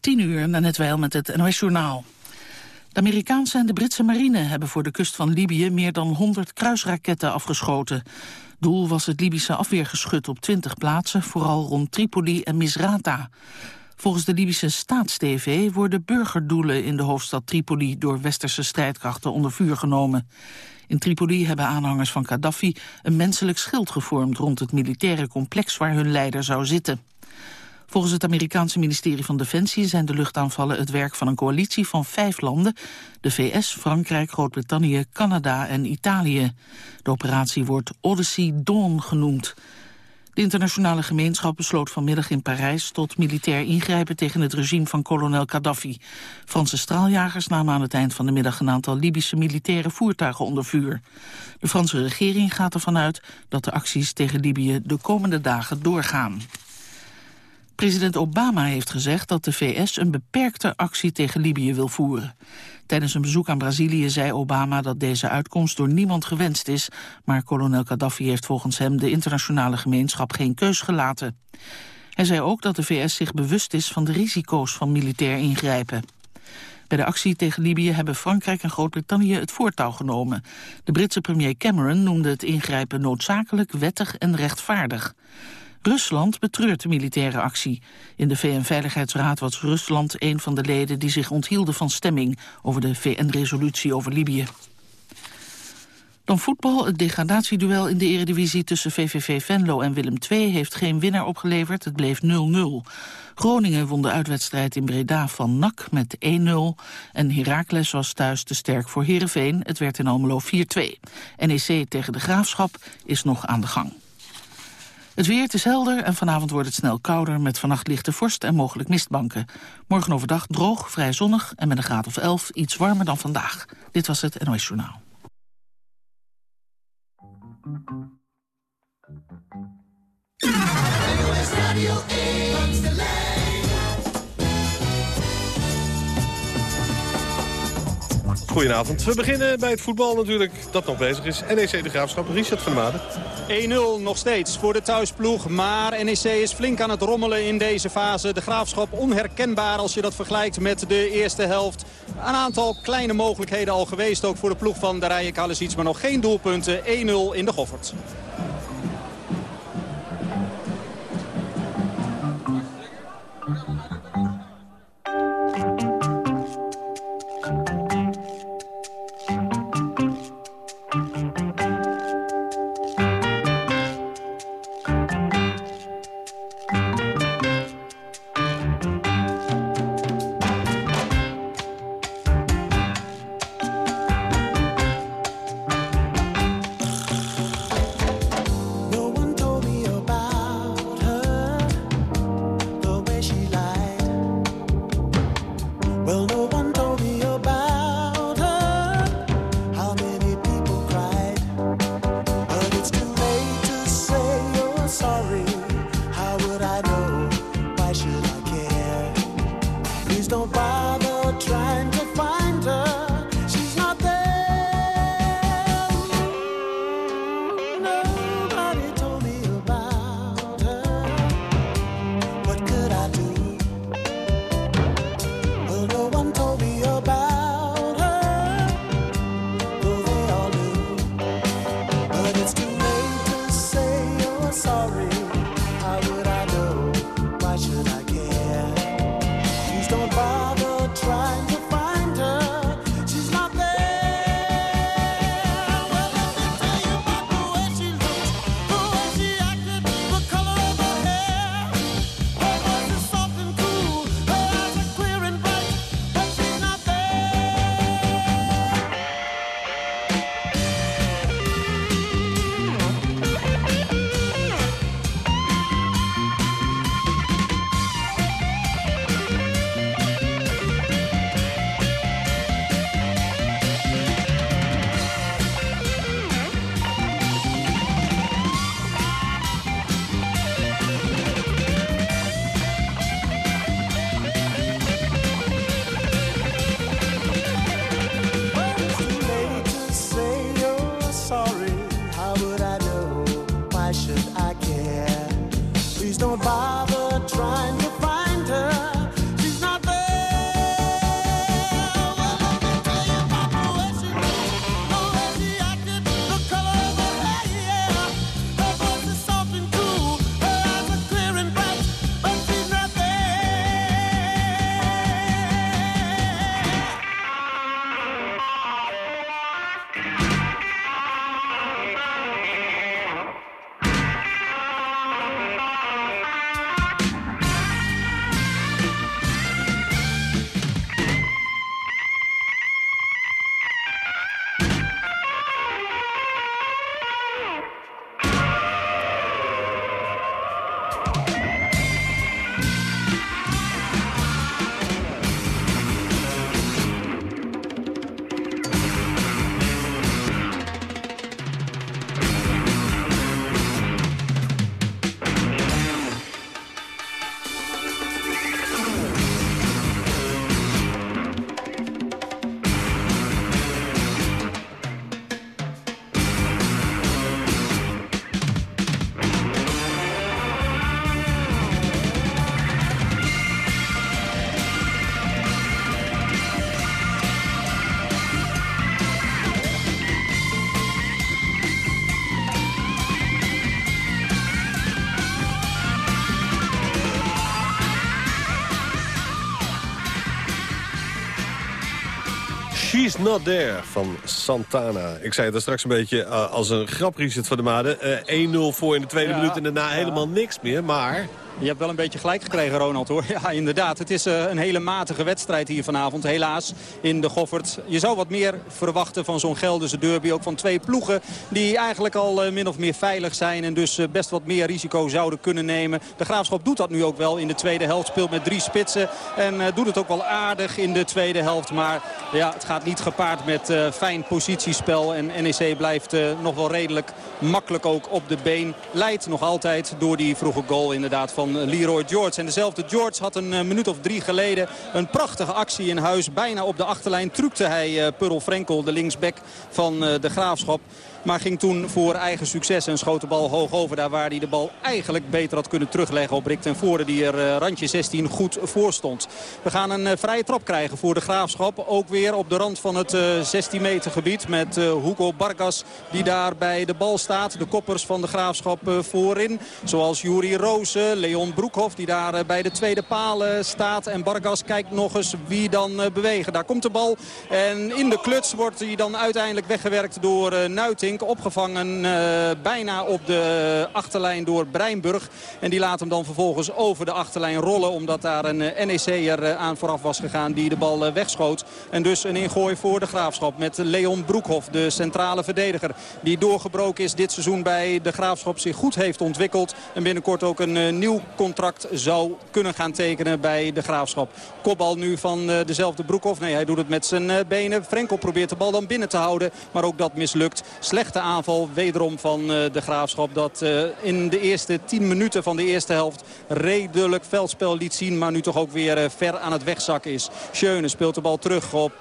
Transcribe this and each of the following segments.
10 uur, net wel met het NOS Journaal. De Amerikaanse en de Britse marine hebben voor de kust van Libië meer dan 100 kruisraketten afgeschoten. Doel was het Libische afweergeschut op 20 plaatsen, vooral rond Tripoli en Misrata. Volgens de Libische Staatstv worden burgerdoelen in de hoofdstad Tripoli door westerse strijdkrachten onder vuur genomen. In Tripoli hebben aanhangers van Gaddafi een menselijk schild gevormd rond het militaire complex waar hun leider zou zitten. Volgens het Amerikaanse ministerie van Defensie zijn de luchtaanvallen het werk van een coalitie van vijf landen, de VS, Frankrijk, Groot-Brittannië, Canada en Italië. De operatie wordt Odyssey Dawn genoemd. De internationale gemeenschap besloot vanmiddag in Parijs tot militair ingrijpen tegen het regime van kolonel Gaddafi. Franse straaljagers namen aan het eind van de middag een aantal Libische militaire voertuigen onder vuur. De Franse regering gaat ervan uit dat de acties tegen Libië de komende dagen doorgaan. President Obama heeft gezegd dat de VS een beperkte actie tegen Libië wil voeren. Tijdens een bezoek aan Brazilië zei Obama dat deze uitkomst door niemand gewenst is, maar kolonel Gaddafi heeft volgens hem de internationale gemeenschap geen keus gelaten. Hij zei ook dat de VS zich bewust is van de risico's van militair ingrijpen. Bij de actie tegen Libië hebben Frankrijk en Groot-Brittannië het voortouw genomen. De Britse premier Cameron noemde het ingrijpen noodzakelijk, wettig en rechtvaardig. Rusland betreurt de militaire actie. In de VN-veiligheidsraad was Rusland een van de leden die zich onthielden van stemming over de VN-resolutie over Libië. Dan voetbal. Het degradatieduel in de eredivisie tussen VVV Venlo en Willem II heeft geen winnaar opgeleverd. Het bleef 0-0. Groningen won de uitwedstrijd in Breda van NAC met 1-0. En Heracles was thuis te sterk voor Heerenveen. Het werd in Almelo 4-2. NEC tegen de Graafschap is nog aan de gang. Het weer is helder en vanavond wordt het snel kouder... met vannacht lichte vorst en mogelijk mistbanken. Morgen overdag droog, vrij zonnig en met een graad of 11 iets warmer dan vandaag. Dit was het NOS Journaal. Goedenavond. We beginnen bij het voetbal natuurlijk, dat nog bezig is. NEC de Graafschap, Richard van Maden. 1-0 nog steeds voor de thuisploeg. Maar NEC is flink aan het rommelen in deze fase. De Graafschap onherkenbaar als je dat vergelijkt met de eerste helft. Een aantal kleine mogelijkheden al geweest ook voor de ploeg van Darije Kalisic. Maar nog geen doelpunten. 1-0 in de Goffert. She's Not There van Santana. Ik zei het er straks een beetje uh, als een grap, Richard van der Made. Uh, 1-0 voor in de tweede minuut en daarna helemaal niks meer. Maar je hebt wel een beetje gelijk gekregen, Ronald, hoor. Ja, inderdaad. Het is uh, een hele matige wedstrijd hier vanavond. Helaas in de Goffert. Je zou wat meer verwachten van zo'n Gelderse derby. Ook van twee ploegen die eigenlijk al uh, min of meer veilig zijn. En dus uh, best wat meer risico zouden kunnen nemen. De Graafschap doet dat nu ook wel in de tweede helft. Speelt met drie spitsen. En doet het ook wel aardig in de tweede helft. Maar ja, het gaat niet gepaard met fijn positiespel. En NEC blijft nog wel redelijk makkelijk ook op de been. Leidt nog altijd door die vroege goal inderdaad van Leroy George. En dezelfde George had een eh, minuut of drie geleden een prachtige actie in huis. Bijna op de achterlijn trukte hij uh, Purl Frenkel, de linksback van de Graafschap. Maar ging toen voor eigen succes en schoot de bal hoog over. Daar waar hij de bal eigenlijk beter had kunnen terugleggen op Rick ten Voorde. Die er uh, randje 16 goed voor stond. We gaan een uh, vrije trap krijgen voor de Graafschap. Ook weer op de rand van het uh, 16 meter gebied. Met Hugo Barkas die daar bij de bal staat. De koppers van de Graafschap voorin. Zoals Juri Rozen, Leon Broekhoff die daar bij de tweede paal staat. En Barkas kijkt nog eens wie dan bewegen. Daar komt de bal. En in de kluts wordt hij dan uiteindelijk weggewerkt door Nuiting. Opgevangen uh, bijna op de achterlijn door Breinburg. En die laat hem dan vervolgens over de achterlijn rollen. Omdat daar een uh, NEC'er uh, aan vooraf was gegaan die de bal wegschoot. En dus een ingooi voor de Graafschap met Leon Broekhoff. De centrale verdediger die doorgebroken is dit seizoen bij de Graafschap. Zich goed heeft ontwikkeld. En binnenkort ook een nieuw contract zou kunnen gaan tekenen bij de Graafschap. Kopbal nu van dezelfde Broekhoff. Nee, hij doet het met zijn benen. Frenkel probeert de bal dan binnen te houden. Maar ook dat mislukt. Slechte aanval wederom van eh, de Graafschap. Dat eh, in de eerste 10 minuten van de eerste helft redelijk veldspel liet zien. Maar nu toch ook weer eh, ver aan het wegzakken is. Schöne speelt de bal terug op...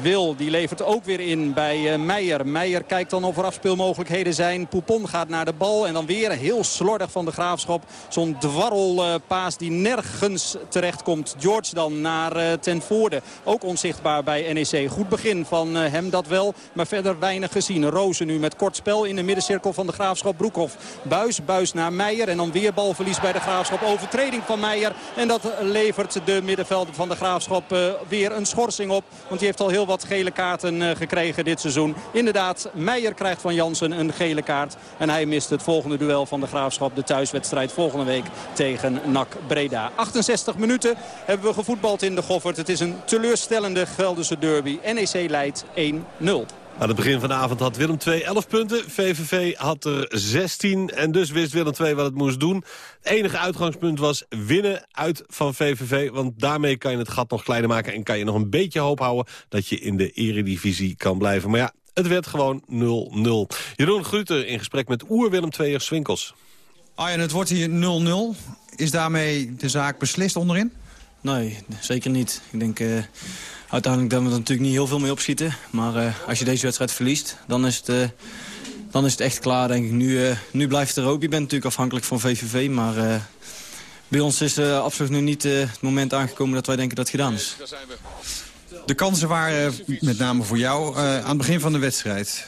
Wil, die levert ook weer in bij uh, Meijer. Meijer kijkt dan of er afspeelmogelijkheden zijn. Poupon gaat naar de bal en dan weer heel slordig van de Graafschap. Zo'n dwarrelpaas die nergens terecht komt. George dan naar uh, ten voorde. Ook onzichtbaar bij NEC. Goed begin van hem dat wel, maar verder weinig gezien. Rozen nu met kort spel in de middencirkel van de Graafschap. Broekhoff. Buis, buis naar Meijer en dan weer balverlies bij de Graafschap. Overtreding van Meijer en dat levert de middenvelder van de Graafschap weer een schorsing op. Want die heeft al heel wat gele kaarten eh, gekregen dit seizoen. Inderdaad, Meijer krijgt van Jansen een gele kaart. En hij mist het volgende duel van de Graafschap. De thuiswedstrijd volgende week tegen NAC Breda. 68 minuten hebben we gevoetbald in de Goffert. Het is een teleurstellende Gelderse derby. NEC leidt 1-0. Aan het begin van de avond had Willem 2 11 punten. VVV had er 16 en dus wist Willem 2 wat het moest doen. Het enige uitgangspunt was winnen uit van VVV. Want daarmee kan je het gat nog kleiner maken... en kan je nog een beetje hoop houden dat je in de eredivisie kan blijven. Maar ja, het werd gewoon 0-0. Jeroen Gruter in gesprek met Oer-Willem 2 Swinkels. Arjen, het wordt hier 0-0. Is daarmee de zaak beslist onderin? Nee, zeker niet. Ik denk... Uh uiteindelijk dat we er natuurlijk niet heel veel mee opschieten. Maar uh, als je deze wedstrijd verliest, dan is het, uh, dan is het echt klaar, denk ik. Nu, nu blijft het er ook. Je bent natuurlijk afhankelijk van VVV, maar... bij ons is absoluut nu niet het moment aangekomen dat wij denken dat het gedaan is. De kansen waren met name voor jou aan het begin van de wedstrijd.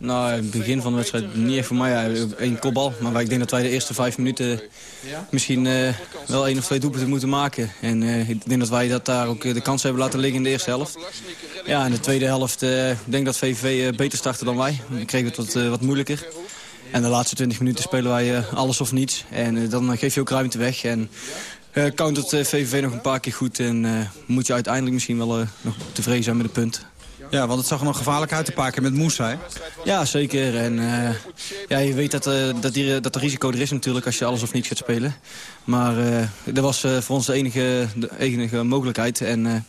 Nou, in het begin van de wedstrijd niet echt voor mij. Ja, kopbal. Maar ik denk dat wij de eerste vijf minuten misschien uh, wel één of twee doelpunten moeten maken. En uh, ik denk dat wij dat daar ook de kans hebben laten liggen in de eerste helft. Ja, in de tweede helft uh, ik denk dat VVV beter startte dan wij. Dan kregen we het wat, wat moeilijker. En de laatste 20 minuten spelen wij alles of niets. En dan geef je ook ruimte weg. En countert VVV nog een paar keer goed. En moet je uiteindelijk misschien wel nog tevreden zijn met de punt. Ja, want het zag er nog gevaarlijk uit te pakken met Moussa, Ja, zeker. En uh, ja, je weet dat, uh, dat, die, dat er risico er is natuurlijk als je alles of niet gaat spelen. Maar dat was voor ons de enige, de enige mogelijkheid. En dat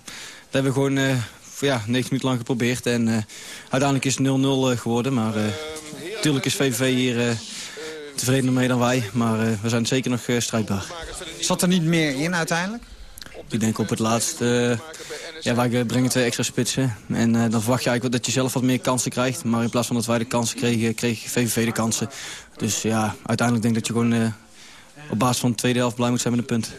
hebben we gewoon ja, 90 minuten lang geprobeerd. En uiteindelijk is het 0-0 geworden. Maar natuurlijk is VVV hier tevredener mee dan wij. Maar we zijn zeker nog strijdbaar. Zat er niet meer in uiteindelijk? Ik denk op het laatste... Ja, wij brengen twee extra spitsen. En uh, dan verwacht je eigenlijk dat je zelf wat meer kansen krijgt. Maar in plaats van dat wij de kansen kregen, kreeg VVV de kansen. Dus ja, uiteindelijk denk ik dat je gewoon uh, op basis van de tweede helft blij moet zijn met een punt.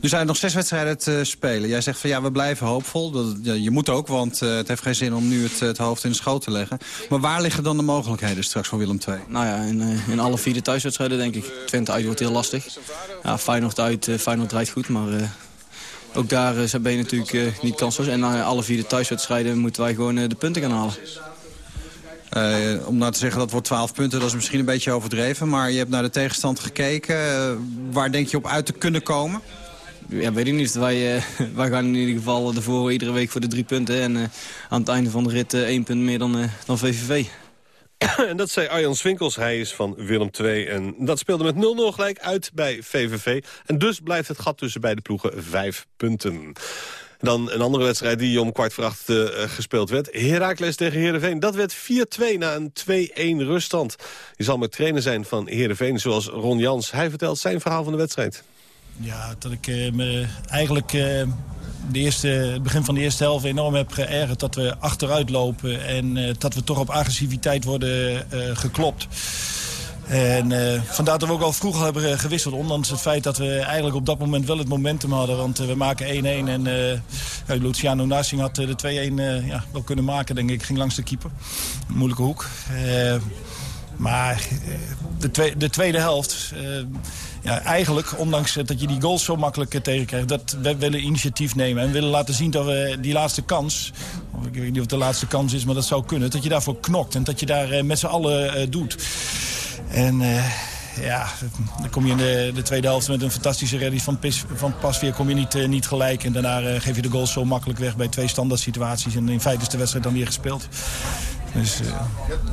Nu zijn er nog zes wedstrijden te spelen. Jij zegt van ja, we blijven hoopvol. Dat, ja, je moet ook, want uh, het heeft geen zin om nu het, het, hoofd in de schoot te leggen. Maar waar liggen dan de mogelijkheden straks voor Willem II? Nou ja, in, uh, in alle vier de thuiswedstrijden denk ik. Twente uit wordt heel lastig. Ja, Feyenoord uit, uh, Feyenoord draait goed, maar ook daar ben je natuurlijk niet kansloos. En na alle vier de thuiswedstrijden moeten wij gewoon de punten gaan halen. Uh, om nou te zeggen dat wordt 12 punten, dat is misschien een beetje overdreven. Maar je hebt naar de tegenstand gekeken. Uh, waar denk je op uit te kunnen komen? Ja, weet ik niet. Wij, uh, wij gaan in ieder geval ervoor iedere week voor de drie punten. En aan het einde van de rit één punt meer dan, dan VVV. en dat zei Arjan Swinkels. Hij is van Willem II. En dat speelde met 0-0 gelijk uit bij VVV. En dus blijft het gat tussen beide ploegen vijf punten. Dan een andere wedstrijd die om kwart voor acht uh, gespeeld werd. Heracles tegen Heerenveen. Dat werd 4-2 na een 2-1 ruststand. Je zal met trainer zijn van Heerenveen, zoals Ron Jans. Hij vertelt zijn verhaal van de wedstrijd. Ja, dat ik uh, me eigenlijk uh, de eerste, het begin van de eerste helft enorm heb geërgerd... dat we achteruit lopen en dat we toch op agressiviteit worden geklopt. En uh, vandaar dat we ook al vroeg hebben gewisseld. Ondanks het feit dat we eigenlijk op dat moment wel het momentum hadden. Want we maken 1-1 en Luciano Narsing had de 2-1 ja, wel kunnen maken, denk ik. Ging langs de keeper. Moeilijke hoek. Maar de, twe de, tweede helft... ja, eigenlijk, ondanks dat je die goals zo makkelijk tegenkrijgt... dat we willen initiatief nemen en willen laten zien dat we die laatste kans... ik weet niet of het de laatste kans is, maar dat zou kunnen... dat je daarvoor knokt en dat je daar met z'n allen doet. En ja, dan kom je in de, de, tweede helft met een fantastische redding van, van Pasveer kom je niet, niet gelijk. En daarna geef je de goals zo makkelijk weg bij twee standaard situaties. En in feite is de wedstrijd dan weer gespeeld. Dus,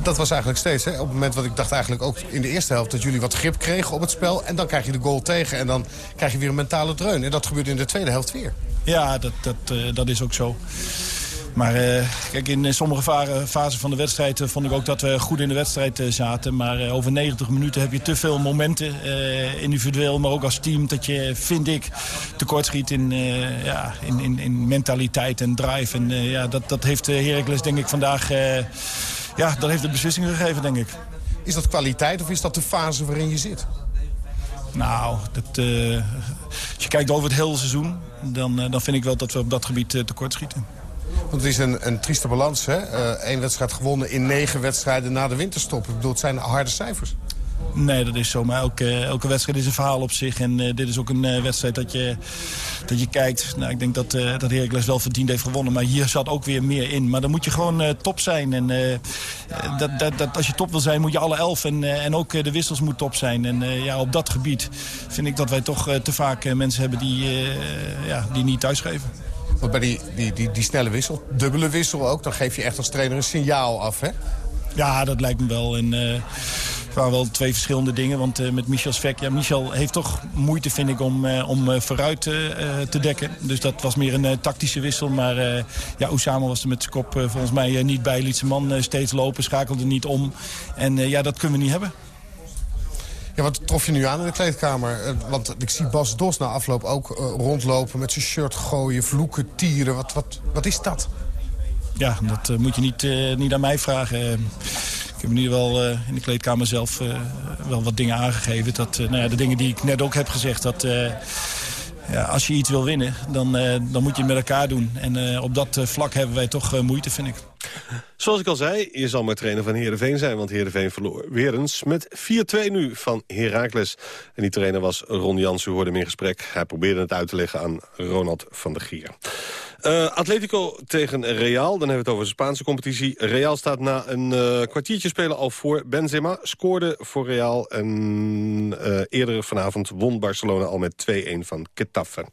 dat was eigenlijk steeds, hè? op het moment wat ik dacht eigenlijk ook in de eerste helft... dat jullie wat grip kregen op het spel en dan krijg je de goal tegen... en dan krijg je weer een mentale dreun. En dat gebeurt in de tweede helft weer. Ja, dat, dat, dat is ook zo. Maar uh, kijk, in sommige fasen van de wedstrijd uh, vond ik ook dat we goed in de wedstrijd uh, zaten. Maar over 90 minuten heb je te veel momenten, individueel, maar ook als team... dat je, vind ik, tekortschiet in, ja, in, in, in, mentaliteit en drive. En ja, dat, dat heeft Heracles denk ik vandaag... ja, dat heeft de beslissing gegeven, denk ik. Is dat kwaliteit of is dat de fase waarin je zit? Nou, dat, als je kijkt over het hele seizoen... dan, dan vind ik wel dat we op dat gebied tekortschieten. Want het is een, een trieste balans. Hè? Eén wedstrijd gewonnen in negen wedstrijden na de winterstop. Ik bedoel, het zijn harde cijfers. Nee, dat is zo. Maar elke, elke wedstrijd is een verhaal op zich. En uh, dit is ook een uh, wedstrijd dat je, dat je kijkt. Nou, ik denk dat, uh, dat Heracles wel verdiend heeft gewonnen. Maar hier zat ook weer meer in. Maar dan moet je gewoon top zijn. En dat, dat, dat, als je top wil zijn, moet je alle elf. En, en ook de wissels moet top zijn. En ja, op dat gebied vind ik dat wij toch te vaak mensen hebben die, ja, die niet thuisgeven. Bij die, die, die, snelle wissel, dubbele wissel ook... dan geef je echt als trainer een signaal af, hè? Ja, dat lijkt me wel. En, het waren wel twee verschillende dingen. Want uh, met Michel Svek... Ja, Michel heeft toch moeite, vind ik, om, uh, om vooruit te dekken. Dus dat was meer een tactische wissel. Maar ja, was er met zijn kop volgens mij niet bij. Liet zijn man steeds lopen, schakelde niet om. En ja, dat kunnen we niet hebben. Ja, wat trof je nu aan in de kleedkamer? Eh, want ik zie Bas Dos na afloop ook uh, rondlopen met zijn shirt gooien, vloeken, tieren. Wat, wat, wat is dat? Ja, dat uh, moet je niet, niet aan mij vragen. ik heb in ieder geval in de kleedkamer zelf wel wat dingen aangegeven. Dat, nou ja, de dingen die ik net ook heb gezegd, dat ja, als je iets wil winnen, dan, dan moet je het met elkaar doen. En op dat vlak hebben wij toch moeite, vind ik. Zoals ik al zei, je zal maar trainer van Heerenveen zijn... want Heerenveen verloor weer eens met 4-2 nu van Heracles. En die trainer was Ron Jans, u hoorde hem in gesprek. Hij probeerde het uit te leggen aan Ronald van der Gier. Uh, Atletico tegen Real, dan hebben we het over de Spaanse competitie. Real staat na een uh, kwartiertje spelen al voor Benzema. Scoorde voor Real en uh, eerder vanavond won Barcelona al met 2-1 van Getafe.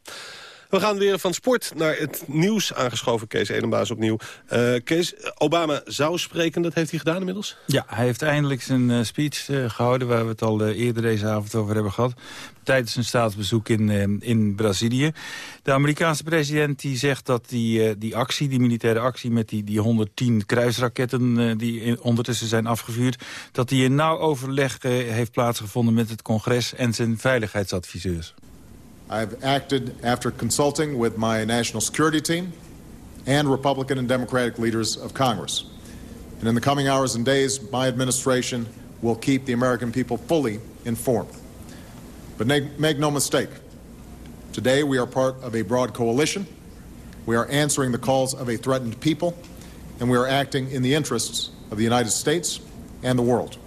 We gaan weer van sport naar het nieuws aangeschoven. Kees Edenbaas opnieuw. Uh, Kees, Obama zou spreken, dat heeft hij gedaan inmiddels? Ja, hij heeft eindelijk zijn uh, speech uh, gehouden... waar we het al eerder deze avond over hebben gehad. Tijdens een staatsbezoek in, in Brazilië. De Amerikaanse president die zegt dat die, die actie, die militaire actie... met die, die 110 kruisraketten die ondertussen zijn afgevuurd... dat die in nauw overleg heeft plaatsgevonden met het congres en zijn veiligheidsadviseurs. I've acted after consulting with my national security team and Republican and Democratic leaders of Congress. And in the coming hours and days, my administration will keep the American people fully informed. But make no mistake, today we are part of a broad coalition. We are answering the calls of a threatened people, and we are acting in the interests of the United States and the world.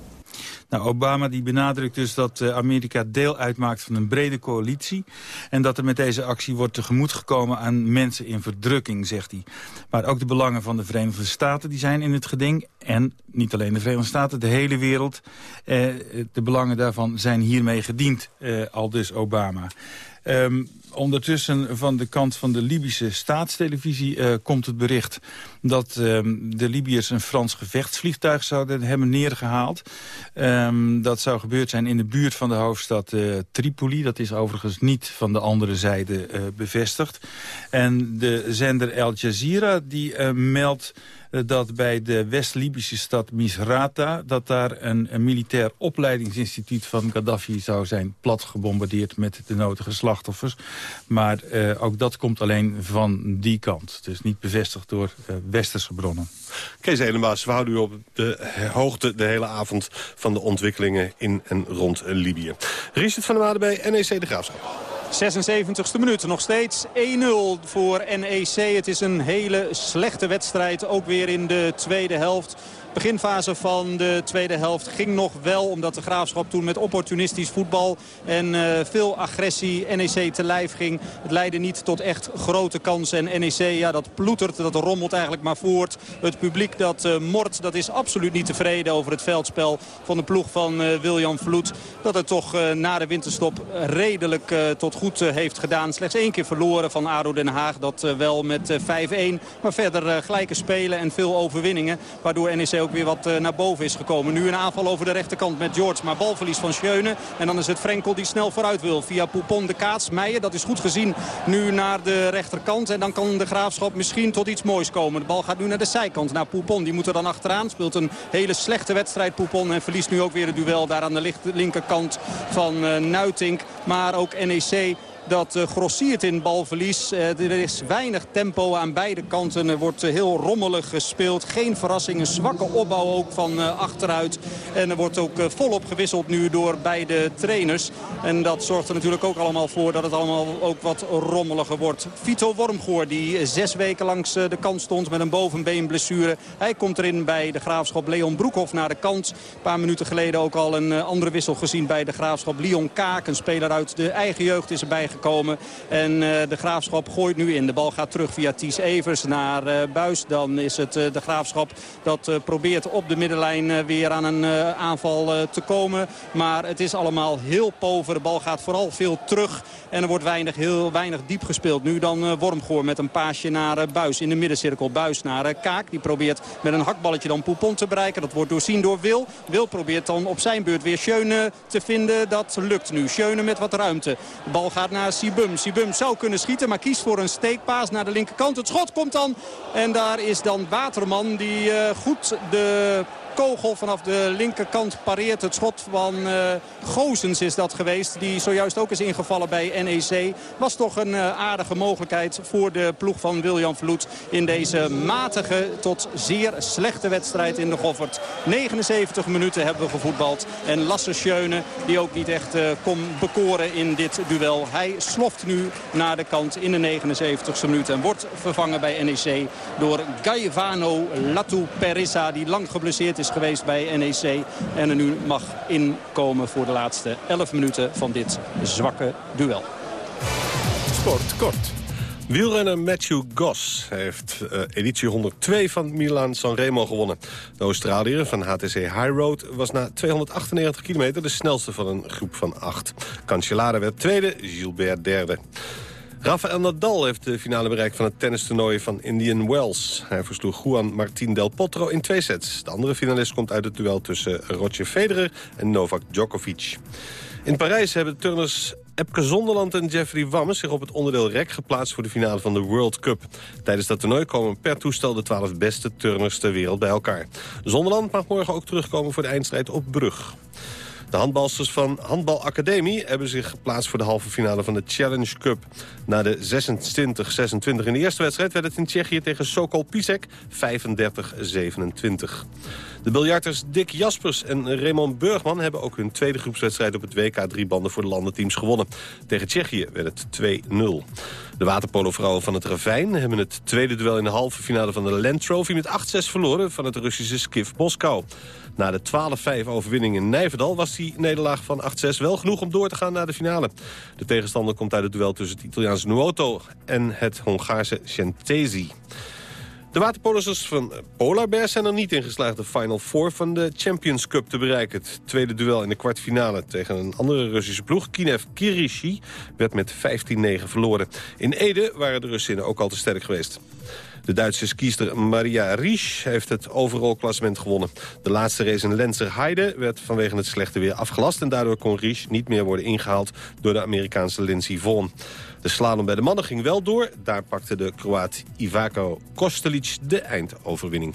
Nou, Obama die benadrukt dus dat uh, Amerika deel uitmaakt van een brede coalitie... en dat er met deze actie wordt tegemoetgekomen aan mensen in verdrukking, zegt hij. Maar ook de belangen van de Verenigde Staten die zijn in het geding... en niet alleen de Verenigde Staten, de hele wereld. Eh, de belangen daarvan zijn hiermee gediend, eh, al dus Obama. Um, ondertussen van de kant van de Libische staatstelevisie uh, komt het bericht... dat um, de Libiërs een Frans gevechtsvliegtuig zouden hebben neergehaald. Um, dat zou gebeurd zijn in de buurt van de hoofdstad uh, Tripoli. Dat is overigens niet van de andere zijde uh, bevestigd. En de zender Al Jazeera die meldt eh, dat bij de West-Libische stad Misrata... dat daar een, een, militair opleidingsinstituut van Gaddafi zou zijn plat gebombardeerd met de nodige slachtoffers. Maar uh, ook dat komt alleen van die kant. Dus niet bevestigd door uh, westerse bronnen. Kees Elenbaas, we houden u op de hoogte de hele avond van de ontwikkelingen in en rond Libië. Richard van der Waarde bij NEC De Graafschap. 76e minuut. Nog steeds 1-0 voor NEC. Het is een hele slechte wedstrijd. Ook weer in de tweede helft beginfase van de tweede helft ging nog wel. Omdat de Graafschap toen met opportunistisch voetbal en uh, veel agressie NEC te lijf ging. Het leidde niet tot echt grote kansen. En NEC, ja, dat ploetert, dat rommelt eigenlijk maar voort. Het publiek dat uh, mort, dat is absoluut niet tevreden over het veldspel van de ploeg van uh, William Vloed. Dat het toch na de winterstop redelijk tot goed heeft gedaan. Slechts één keer verloren van ADO Den Haag. Dat wel met 5-1. Maar verder gelijke spelen en veel overwinningen. Waardoor NEC ook weer wat eh, naar boven is gekomen. Nu een aanval over de rechterkant met George. Maar balverlies van Schöne. En dan is het Frenkel die snel vooruit wil. Via Poupon de kaats. Meijer, dat is goed gezien. Nu naar de rechterkant. En dan kan de Graafschap misschien tot iets moois komen. De bal gaat nu naar de zijkant. Naar Poupon. Die moet er dan achteraan. Speelt een hele slechte wedstrijd Poupon. En verliest nu ook weer het duel daar aan de linkerkant van uh, Nuitink. Maar ook NEC dat uh, grossiert in balverlies. Uh, er is weinig tempo aan beide kanten. Er wordt uh, heel rommelig gespeeld. Geen verrassing. Een zwakke opbouw ook van achteruit. En er wordt ook volop gewisseld nu door beide trainers. En dat zorgt er natuurlijk ook allemaal voor dat het allemaal ook wat rommeliger wordt. Vito Wormgoor die zes weken langs de kant stond met een bovenbeenblessure. Hij komt erin bij de Graafschap Leon Broekhoff naar de kant. Een paar minuten geleden ook al een andere wissel gezien bij de Graafschap. Leon Kaak, een speler uit de eigen jeugd is erbij En uh, de Graafschap gooit nu in. De bal gaat terug via Ties Evers naar uh, Buis. Dan is het uh, de Graafschap dat probeert op de middenlijn weer aan een aanval te komen. Maar het is allemaal heel pover. De bal gaat vooral veel terug. En er wordt weinig, heel weinig diep gespeeld. Nu dan Wormgoor met een paasje naar Buis in de middencirkel. Buis naar Kaak. Die probeert met een hakballetje dan Poupon te bereiken. Dat wordt doorzien door Wil. Wil probeert dan op zijn beurt weer Schöne te vinden. Dat lukt nu. Schöne met wat ruimte. De bal gaat naar Sibum. Sibum zou kunnen schieten, maar kiest voor een steekpaas naar de linkerkant. Het schot komt dan en daar is dan Waterman die uh, goed de kogel vanaf de linkerkant pareert. Het schot van uh, Gozens is dat geweest. Die zojuist ook is ingevallen bij NEC. Was toch een uh, aardige mogelijkheid voor de ploeg van William Vloed. In deze matige tot zeer slechte wedstrijd in de Goffert. 79 minuten hebben we gevoetbald. En Lasse Schöne die ook niet echt uh, kon bekoren in dit duel. Hij sloft nu naar de kant in de 79ste minuut. En wordt vervangen bij NEC door Gaivano Latu Perissa. Die lang geblesseerd is geweest bij NEC. En er nu mag inkomen voor de laatste 11 minuten van dit zwakke duel. Sport kort. Wielrenner Matthew Goss heeft uh, editie 102 van Milan Sanremo gewonnen. De Australiër van HTC High Road was na 298 kilometer de snelste van een groep van acht. Cancellara werd tweede, Gilbert derde. Rafael Nadal heeft de finale bereikt van het tennistoernooi van Indian Wells. Hij versloeg Juan Martín del Potro in twee sets. De andere finalist komt uit het duel tussen Roger Federer en Novak Djokovic. In Parijs hebben turners Epke Zonderland en Jeffrey Wammes zich op het onderdeel rek geplaatst voor de finale van de World Cup. Tijdens dat toernooi komen per toestel de twaalf beste turners ter wereld bij elkaar. Zonderland mag morgen ook terugkomen voor de eindstrijd op Brug. De handbalsters van Handbalacademie hebben zich geplaatst voor de halve finale van de Challenge Cup. Na de 26-26 in de eerste wedstrijd werd het in Tsjechië tegen Sokol Pisek 35-27. De biljarters Dick Jaspers en Raymond Burgman hebben ook hun tweede groepswedstrijd op het WK drie banden voor de landenteams gewonnen. Tegen Tsjechië werd het 2-0. De waterpolovrouwen van het Ravijn hebben het tweede duel in de halve finale van de Land Trophy met 8-6 verloren van het Russische Skif Moskou. Na de 12-5 overwinning in Nijverdal was die nederlaag van 8-6 wel genoeg om door te gaan naar de finale. De tegenstander komt uit het duel tussen het Italiaanse Nuoto en het Hongaarse Centesi. De waterpolissers van Polar Bears zijn er niet in geslaagd de Final Four van de Champions Cup te bereiken. Het tweede duel in de kwartfinale tegen een andere Russische ploeg, Kinev Kirishi, werd met 15-9 verloren. In Ede waren de Russinnen ook al te sterk geweest. De Duitse skiester Maria Riesch heeft het overall klassement gewonnen. De laatste race in Lenzer Heide werd vanwege het slechte weer afgelast... en daardoor kon Riesch niet meer worden ingehaald door de Amerikaanse Lindsey Vonn. De slalom bij de mannen ging wel door. Daar pakte de Kroaat Ivako Kostelic de eindoverwinning.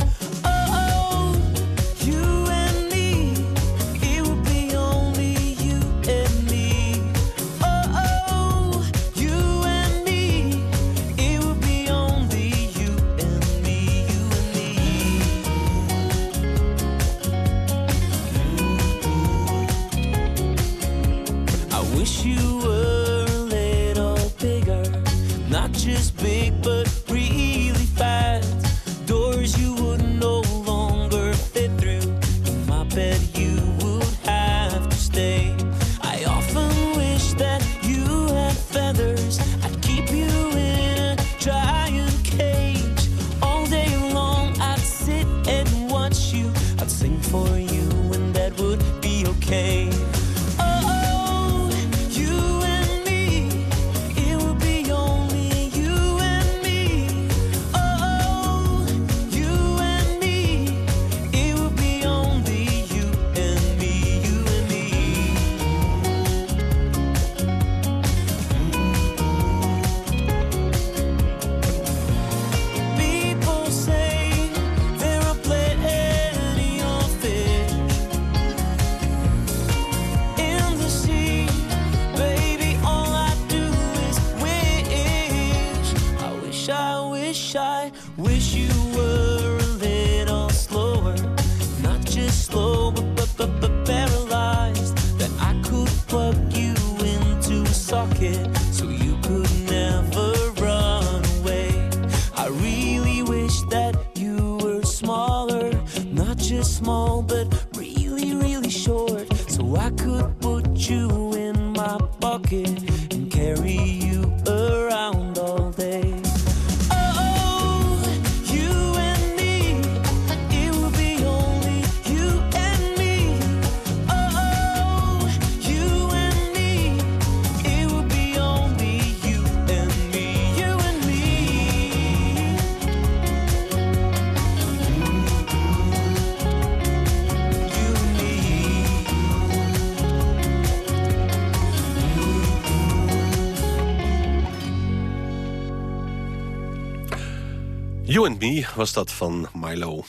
Was dat van Milo.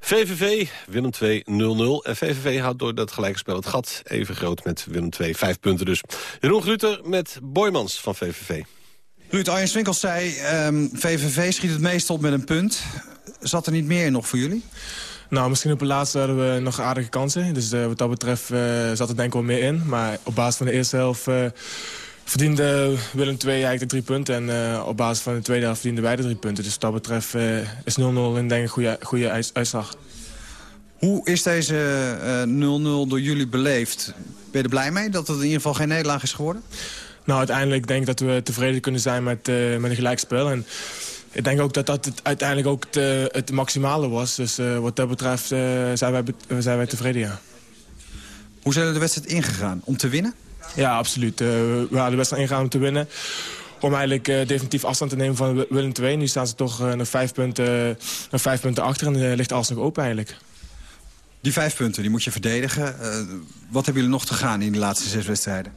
VVV, Willem 2, 0-0. En VVV houdt door dat gelijke spel het gat even groot met Willem 2. Vijf punten dus. Jeroen Gruter met Boymans van VVV. Ruud Arjen Swinkels zei, ehm, VVV schiet het meest op met een punt. Zat er niet meer in nog voor jullie? Nou, misschien op het laatste hadden we nog aardige kansen. Dus eh, wat dat betreft eh, zat er denk ik wel meer in. Maar op basis van de eerste helft eh, verdiende Willem II eigenlijk de drie punten. En eh, op basis van de tweede helft verdienden wij de drie punten. Dus wat dat betreft eh, is 0-0 een denk ik goede, goede uits- uitslag. Hoe is deze eh, 0-0 door jullie beleefd? Ben je er blij mee dat het in ieder geval geen nederlaag is geworden? Nou, uiteindelijk denk ik dat we tevreden kunnen zijn met, eh, met een gelijkspel. En ik denk ook dat dat het uiteindelijk ook het, het maximale was. Dus eh, wat dat betreft eh, zijn, wij, zijn wij tevreden, ja. Hoe zijn jullie de wedstrijd ingegaan? Om te winnen? Ja, absoluut. Eh, we hadden de wedstrijd ingegaan om te winnen. om eigenlijk eh, definitief afstand te nemen van Wi- Willem II. Nu staan ze toch eh, nog, vijf punten, nog vijf punten achter en ligt alles nog open eigenlijk. Die vijf punten, die moet je verdedigen. Wat hebben jullie nog te gaan in de laatste zes wedstrijden?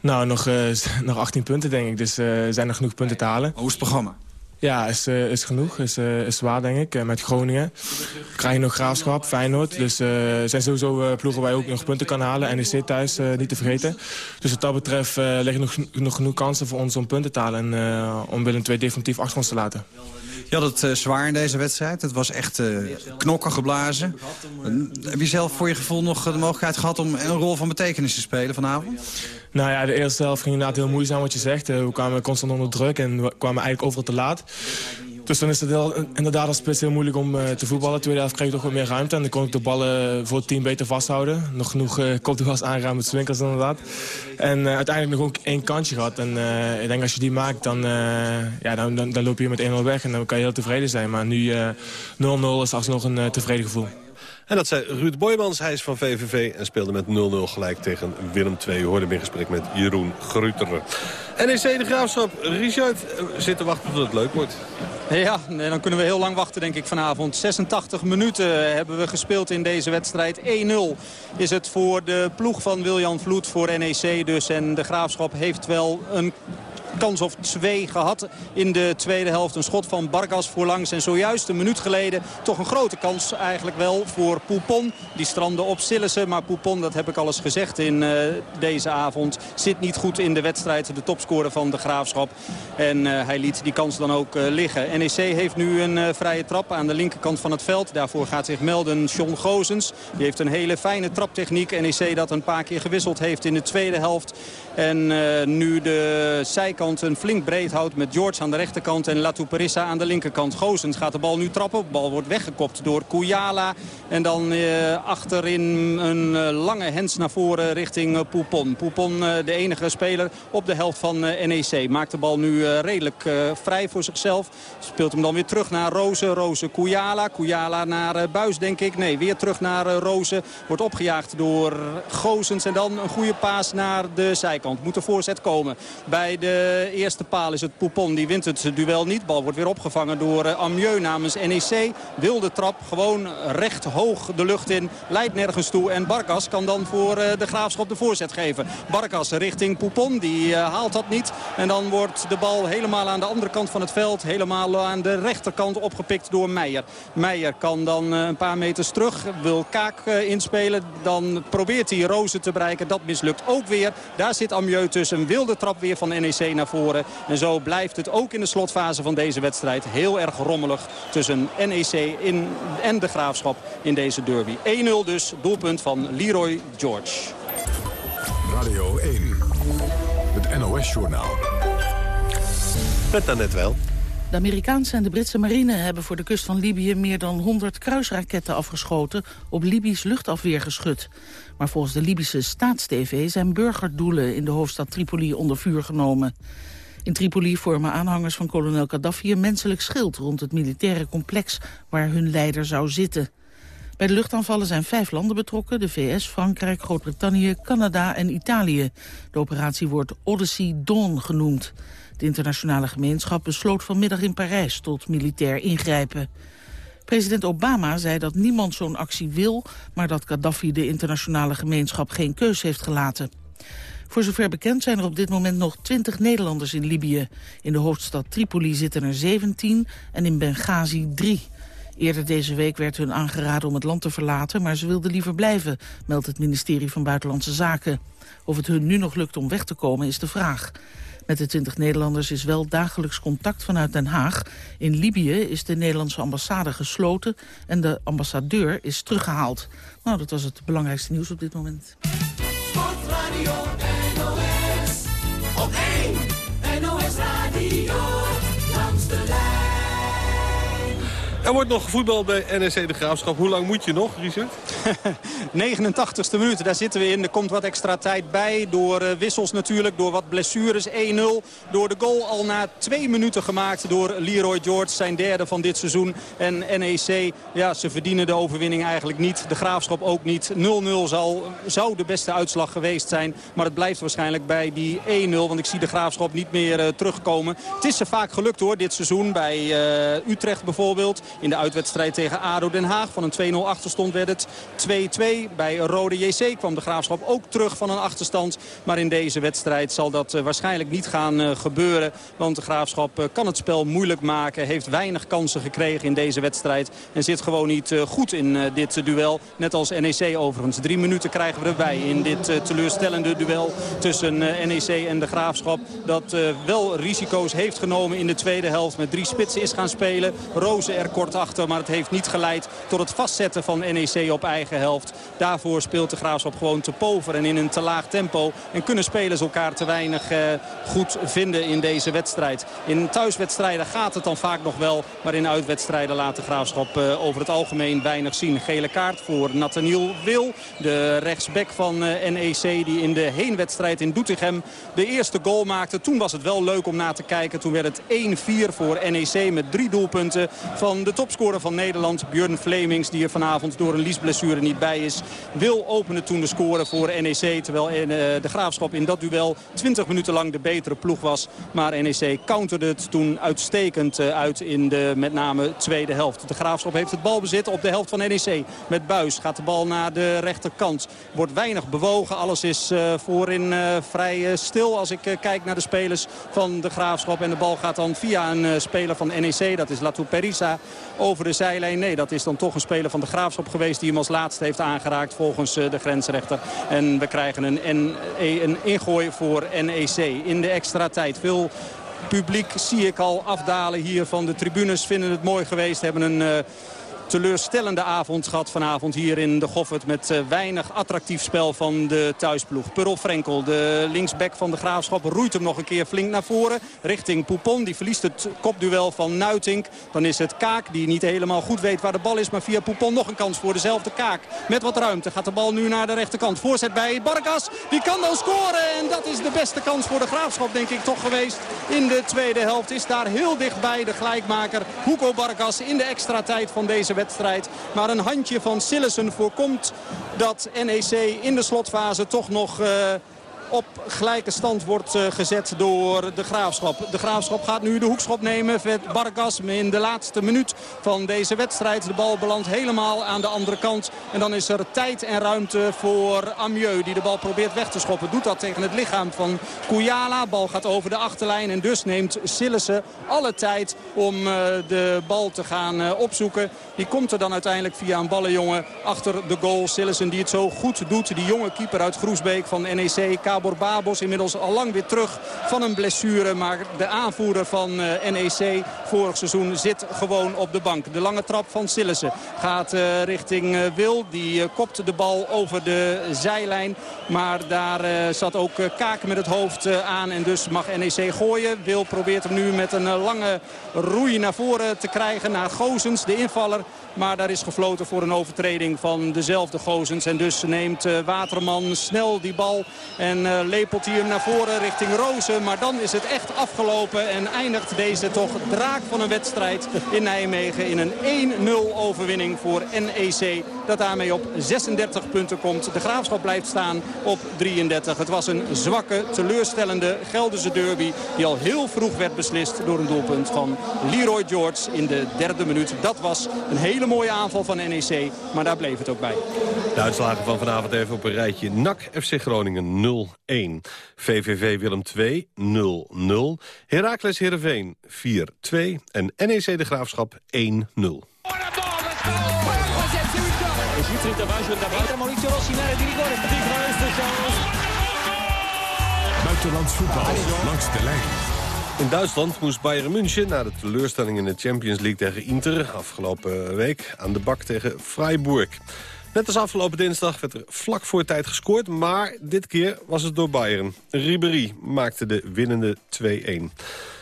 Nou, nog, nog 18 punten denk ik, dus er zijn nog genoeg punten te halen. Hoe is het programma? Ja, is, eh, is genoeg. Is, eh, is zwaar, denk ik. Eh, met Groningen. Krijg je nog Graafschap, Feyenoord. Dus zijn sowieso ploegen waar je ook nog punten kan halen. NEC thuis, niet te vergeten. Dus wat dat betreft liggen nog, nog genoeg kansen voor ons om punten te halen. En om Willem II definitief achter ons te laten. Je had het eh, zwaar in deze wedstrijd. Het was echt eh, knokken geblazen. Heb je zelf voor je gevoel nog de mogelijkheid gehad... om een rol van betekenis te spelen vanavond? Nou ja, de eerste helft ging inderdaad heel moeizaam wat je zegt. Eh, we kwamen constant onder druk en kwamen eigenlijk overal te laat. Dus dan is het heel, inderdaad als spits heel moeilijk om eh, te voetballen. Tweede helft kreeg ik toch wat meer ruimte en dan kon ik de ballen voor het team beter vasthouden. Nog genoeg uh, kopduels aangaan met Swinkers inderdaad. En uiteindelijk nog ook één kantje gehad. En ik denk als je die maakt, dan, ja, dan, dan, dan loop je met 1-0 weg en dan kan je heel tevreden zijn. Maar nu 0-0 is alsnog een tevreden gevoel. En dat zei Ruud Boymans, hij is van VVV en speelde met 0-0 gelijk tegen Willem II. U hoorde hem in gesprek met Jeroen Gruteren. NEC de Graafschap, Richard, zit te wachten tot het leuk wordt. Ja, dan kunnen we heel lang wachten denk ik vanavond. 86 minuten hebben we gespeeld in deze wedstrijd. 1-0 is het voor de ploeg van Wiljan Vloed voor NEC dus. En de Graafschap heeft wel een kans of twee gehad in de tweede helft. Een schot van Bargas voorlangs. En zojuist een minuut geleden toch een grote kans eigenlijk wel voor Poupon. Die strandde op Sillissen. Maar Poupon, dat heb ik al eens gezegd in uh, deze avond, zit niet goed in de wedstrijd. De topscorer van de Graafschap. En uh, hij liet die kans dan ook uh, liggen. NEC heeft nu een vrije trap aan de linkerkant van het veld. Daarvoor gaat zich melden John Gozens. Die heeft een hele fijne traptechniek. NEC dat een paar keer gewisseld heeft in de tweede helft. En nu de zijkant een flink breed houdt met George aan de rechterkant en Latu Perissa aan de linkerkant. Gozens gaat de bal nu trappen. De bal wordt weggekopt door Kouyala. En dan uh, achterin een uh, lange hens naar voren richting uh, Poupon. Poupon de enige speler op de helft van NEC. Maakt de bal nu redelijk vrij voor zichzelf. Speelt hem dan weer terug naar Rozen. Rozen Kouyala. Kouyala naar Buis denk ik. Nee, weer terug naar Rozen. Wordt opgejaagd door Gozens. En dan een goede paas naar de zijkant. Moet de voorzet komen bij de eerste paal is het Poupon. Die wint het duel niet. Bal wordt weer opgevangen door uh, Amieux namens NEC. Wilde trap. Gewoon recht hoog de lucht in. Leidt nergens toe. En Barkas kan dan voor uh, de Graafschap de voorzet geven. Barkas richting Poupon. Die haalt dat niet. En dan wordt de bal helemaal aan de andere kant van het veld. Helemaal aan de rechterkant opgepikt door Meijer. Meijer kan dan een paar meters terug. Wil Kaak inspelen. Dan probeert hij Rozen te bereiken. Dat mislukt ook weer. Daar zit Amieux tussen. Wilde trap weer van NEC naar voren. En zo blijft het ook in de slotfase van deze wedstrijd heel erg rommelig tussen NEC in, en de Graafschap in deze derby. 1-0 dus, doelpunt van Leroy George. Radio 1, het NOS-journaal. Met daarnet wel. De Amerikaanse en de Britse marine hebben voor de kust van Libië meer dan 100 kruisraketten afgeschoten op Libisch luchtafweergeschut. Maar volgens de Libische staatstv zijn burgerdoelen in de hoofdstad Tripoli onder vuur genomen. In Tripoli vormen aanhangers van kolonel Gaddafi een menselijk schild rond het militaire complex waar hun leider zou zitten. Bij de luchtaanvallen zijn vijf landen betrokken, de VS, Frankrijk, Groot-Brittannië, Canada en Italië. De operatie wordt Odyssey Dawn genoemd. De internationale gemeenschap besloot vanmiddag in Parijs tot militair ingrijpen. President Obama zei dat niemand zo'n actie wil, maar dat Gaddafi de internationale gemeenschap geen keus heeft gelaten. Voor zover bekend zijn er op dit moment nog 20 Nederlanders in Libië. In de hoofdstad Tripoli zitten er 17 en in Benghazi 3. Eerder deze week werd hun aangeraden om het land te verlaten, maar ze wilden liever blijven, meldt het ministerie van Buitenlandse Zaken. Of het hun nu nog lukt om weg te komen is de vraag. Met de 20 Nederlanders is wel dagelijks contact vanuit Den Haag. In Libië is de Nederlandse ambassade gesloten en de ambassadeur is teruggehaald. Nou, dat was het belangrijkste nieuws op dit moment. Er wordt nog gevoetbald bij NEC De Graafschap. Hoe lang moet je nog, Richard? 89ste minuut, daar zitten we in. Er komt wat extra tijd bij door eh, wissels natuurlijk, door wat blessures. 1-0 door de goal al na twee minuten gemaakt door Leroy George. Zijn derde van dit seizoen. En NEC, ja, ze verdienen de overwinning eigenlijk niet. De Graafschap ook niet. 0-0 zal, zou de beste uitslag geweest zijn. Maar het blijft waarschijnlijk bij die 1-0. Want ik zie de Graafschap niet meer uh, terugkomen. Het is ze vaak gelukt hoor, dit seizoen. Bij uh, Utrecht bijvoorbeeld. In de uitwedstrijd tegen ADO Den Haag. Van een 2-0 achterstand werd het 2-2. Bij Rode JC kwam de Graafschap ook terug van een achterstand. Maar in deze wedstrijd zal dat uh, waarschijnlijk niet gaan uh, gebeuren. Want de Graafschap uh, kan het spel moeilijk maken. Heeft weinig kansen gekregen in deze wedstrijd. En zit gewoon niet goed in dit duel. Net als NEC overigens. Drie minuten krijgen we erbij in dit teleurstellende duel tussen NEC en de Graafschap. Dat wel risico's heeft genomen in de tweede helft. Met drie spitsen is gaan spelen. Rozen er achter. Maar het heeft niet geleid tot het vastzetten van NEC op eigen helft. Daarvoor speelt de Graafschap gewoon te pover en in een te laag tempo. En kunnen spelers elkaar te weinig eh, goed vinden in deze wedstrijd. In thuiswedstrijden gaat het dan vaak nog wel. Maar in uitwedstrijden laat de Graafschap eh, over het algemeen weinig zien. Gele kaart voor Nathaniel Wil. De rechtsback van eh, NEC die in de heenwedstrijd in Doetinchem de eerste goal maakte. Toen was het wel leuk om na te kijken. Toen werd het 1-4 voor NEC met drie doelpunten van de topscorer van Nederland. Björn Flemings die er vanavond door een liesblessure niet bij is. Wil openen toen de score voor NEC. Terwijl eh, de Graafschap in dat duel 20 minuten lang de betere ploeg was. Maar NEC counterde het toen uitstekend eh, uit in de met name tweede helft. De Graafschap heeft het balbezit op de helft van NEC. Met Buis gaat de bal naar de rechterkant. Wordt weinig bewogen. Alles is uh, voorin vrij stil als ik kijk naar de spelers van de Graafschap. En de bal gaat dan via een speler van NEC. Dat is Latu Perisa over de zijlijn. Nee, dat is dan toch een speler van de Graafschap geweest die hem als laatste heeft aangeraakt volgens de grensrechter. En we krijgen een, een, een ingooi voor NEC in de extra tijd. Veel publiek zie ik al afdalen hier van de tribunes. Vinden het mooi geweest. Hebben een... Uh, teleurstellende avond gehad vanavond hier in de Goffert. Met uh, weinig attractief spel van de thuisploeg. Purl Frenkel, de linksback van de Graafschap, roeit hem nog een keer flink naar voren. Richting Poupon, die verliest het kopduel van Nuitink. Dan is het Kaak, die niet helemaal goed weet waar de bal is. Maar via Poupon nog een kans voor dezelfde Kaak. Met wat ruimte gaat de bal nu naar de rechterkant. Voorzet bij Barkas, die kan dan scoren. En dat is de beste kans voor de Graafschap, denk ik, toch geweest. In de tweede helft is daar heel dichtbij de gelijkmaker Hugo Barkas in de extra tijd van deze wedstrijd wedstrijd. Maar een handje van Sillessen voorkomt dat NEC in de slotfase toch nog... Uh, op gelijke stand wordt uh, gezet door de Graafschap. De Graafschap gaat nu de hoekschop nemen. Vet Bargas in de laatste minuut van deze wedstrijd. De bal belandt helemaal aan de andere kant. En dan is er tijd en ruimte voor Amieux die de bal probeert weg te schoppen. Doet dat tegen het lichaam van Kouyala. Bal gaat over de achterlijn en dus neemt Sillessen alle tijd om uh, de bal te gaan uh, opzoeken. Die komt er dan uiteindelijk via een ballenjongen achter de goal. Sillessen die het zo goed doet. Die jonge keeper uit Groesbeek van NEC, Cabor Babos. Inmiddels al lang weer terug van een blessure. Maar de aanvoerder van uh, NEC vorig seizoen zit gewoon op de bank. De lange trap van Sillessen gaat uh, richting uh, Wil. Die kopt de bal over de zijlijn. Maar daar zat ook Kaak met het hoofd aan. En dus mag NEC gooien. Wil probeert hem nu met een lange roei naar voren te krijgen. Naar Gozens, de invaller. Maar daar is gefloten voor een overtreding van dezelfde Gozens. En dus neemt uh, Waterman snel die bal en uh, lepelt hij hem naar voren richting Rozen. Maar dan is het echt afgelopen en eindigt deze toch draak van een wedstrijd in Nijmegen in een 1-0 overwinning voor NEC. Dat daarmee op 36 punten komt. De Graafschap blijft staan op 33. Het was een zwakke, teleurstellende Gelderse derby die al heel vroeg werd beslist door een doelpunt van Leroy George in de derde minuut. Dat was een hele mooie aanval van NEC, maar daar bleef het ook bij. De uitslagen van vanavond even op een rijtje. NAC FC Groningen 0-1. VVV Willem 2 0-0. Heracles Heerenveen 4-2. En NEC De Graafschap 1-0. Buitenlands voetbal langs de lijn. In Duitsland moest Bayern München na de teleurstelling in de Champions League tegen Inter... afgelopen week aan de bak tegen Freiburg. Net als afgelopen dinsdag werd er vlak voor tijd gescoord... maar dit keer was het door Bayern. Ribéry maakte de winnende 2-1.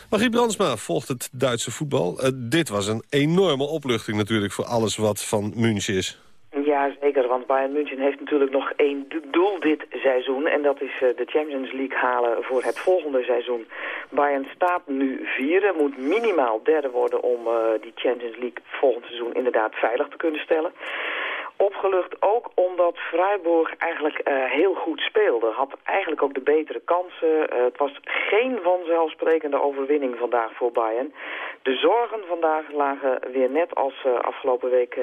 Magie Brandsma volgt het Duitse voetbal. Eh, dit was een enorme opluchting natuurlijk voor alles wat van München is. Ja, zeker, want Bayern München heeft natuurlijk nog één do- doel dit seizoen. En dat is eh, de Champions League halen voor het volgende seizoen. Bayern staat nu vierde, moet minimaal derde worden om eh, die Champions League volgend seizoen inderdaad veilig te kunnen stellen. Opgelucht ook omdat Freiburg eigenlijk eh, heel goed speelde. Had eigenlijk ook de betere kansen. Eh, het was geen vanzelfsprekende overwinning vandaag voor Bayern. De zorgen vandaag lagen weer net als eh, afgelopen week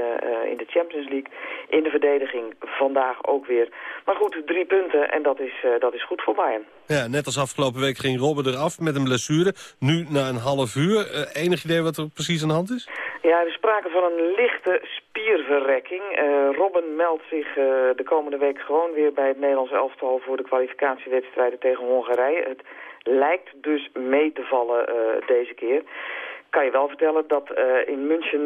in de Champions League in de verdediging. Vandaag ook weer. Maar goed, drie punten en dat is, dat is goed voor Bayern. Ja, net als afgelopen week ging Robben eraf met een blessure. Nu na een half uur. Enig idee wat er precies aan de hand is? Ja, er is sprake van een lichte spierverrekking. Eh, Robben meldt zich eh, de komende week gewoon weer bij het Nederlands elftal voor de kwalificatiewedstrijden tegen Hongarije. Het lijkt dus mee te vallen eh, deze keer. Kan je wel vertellen dat eh, in München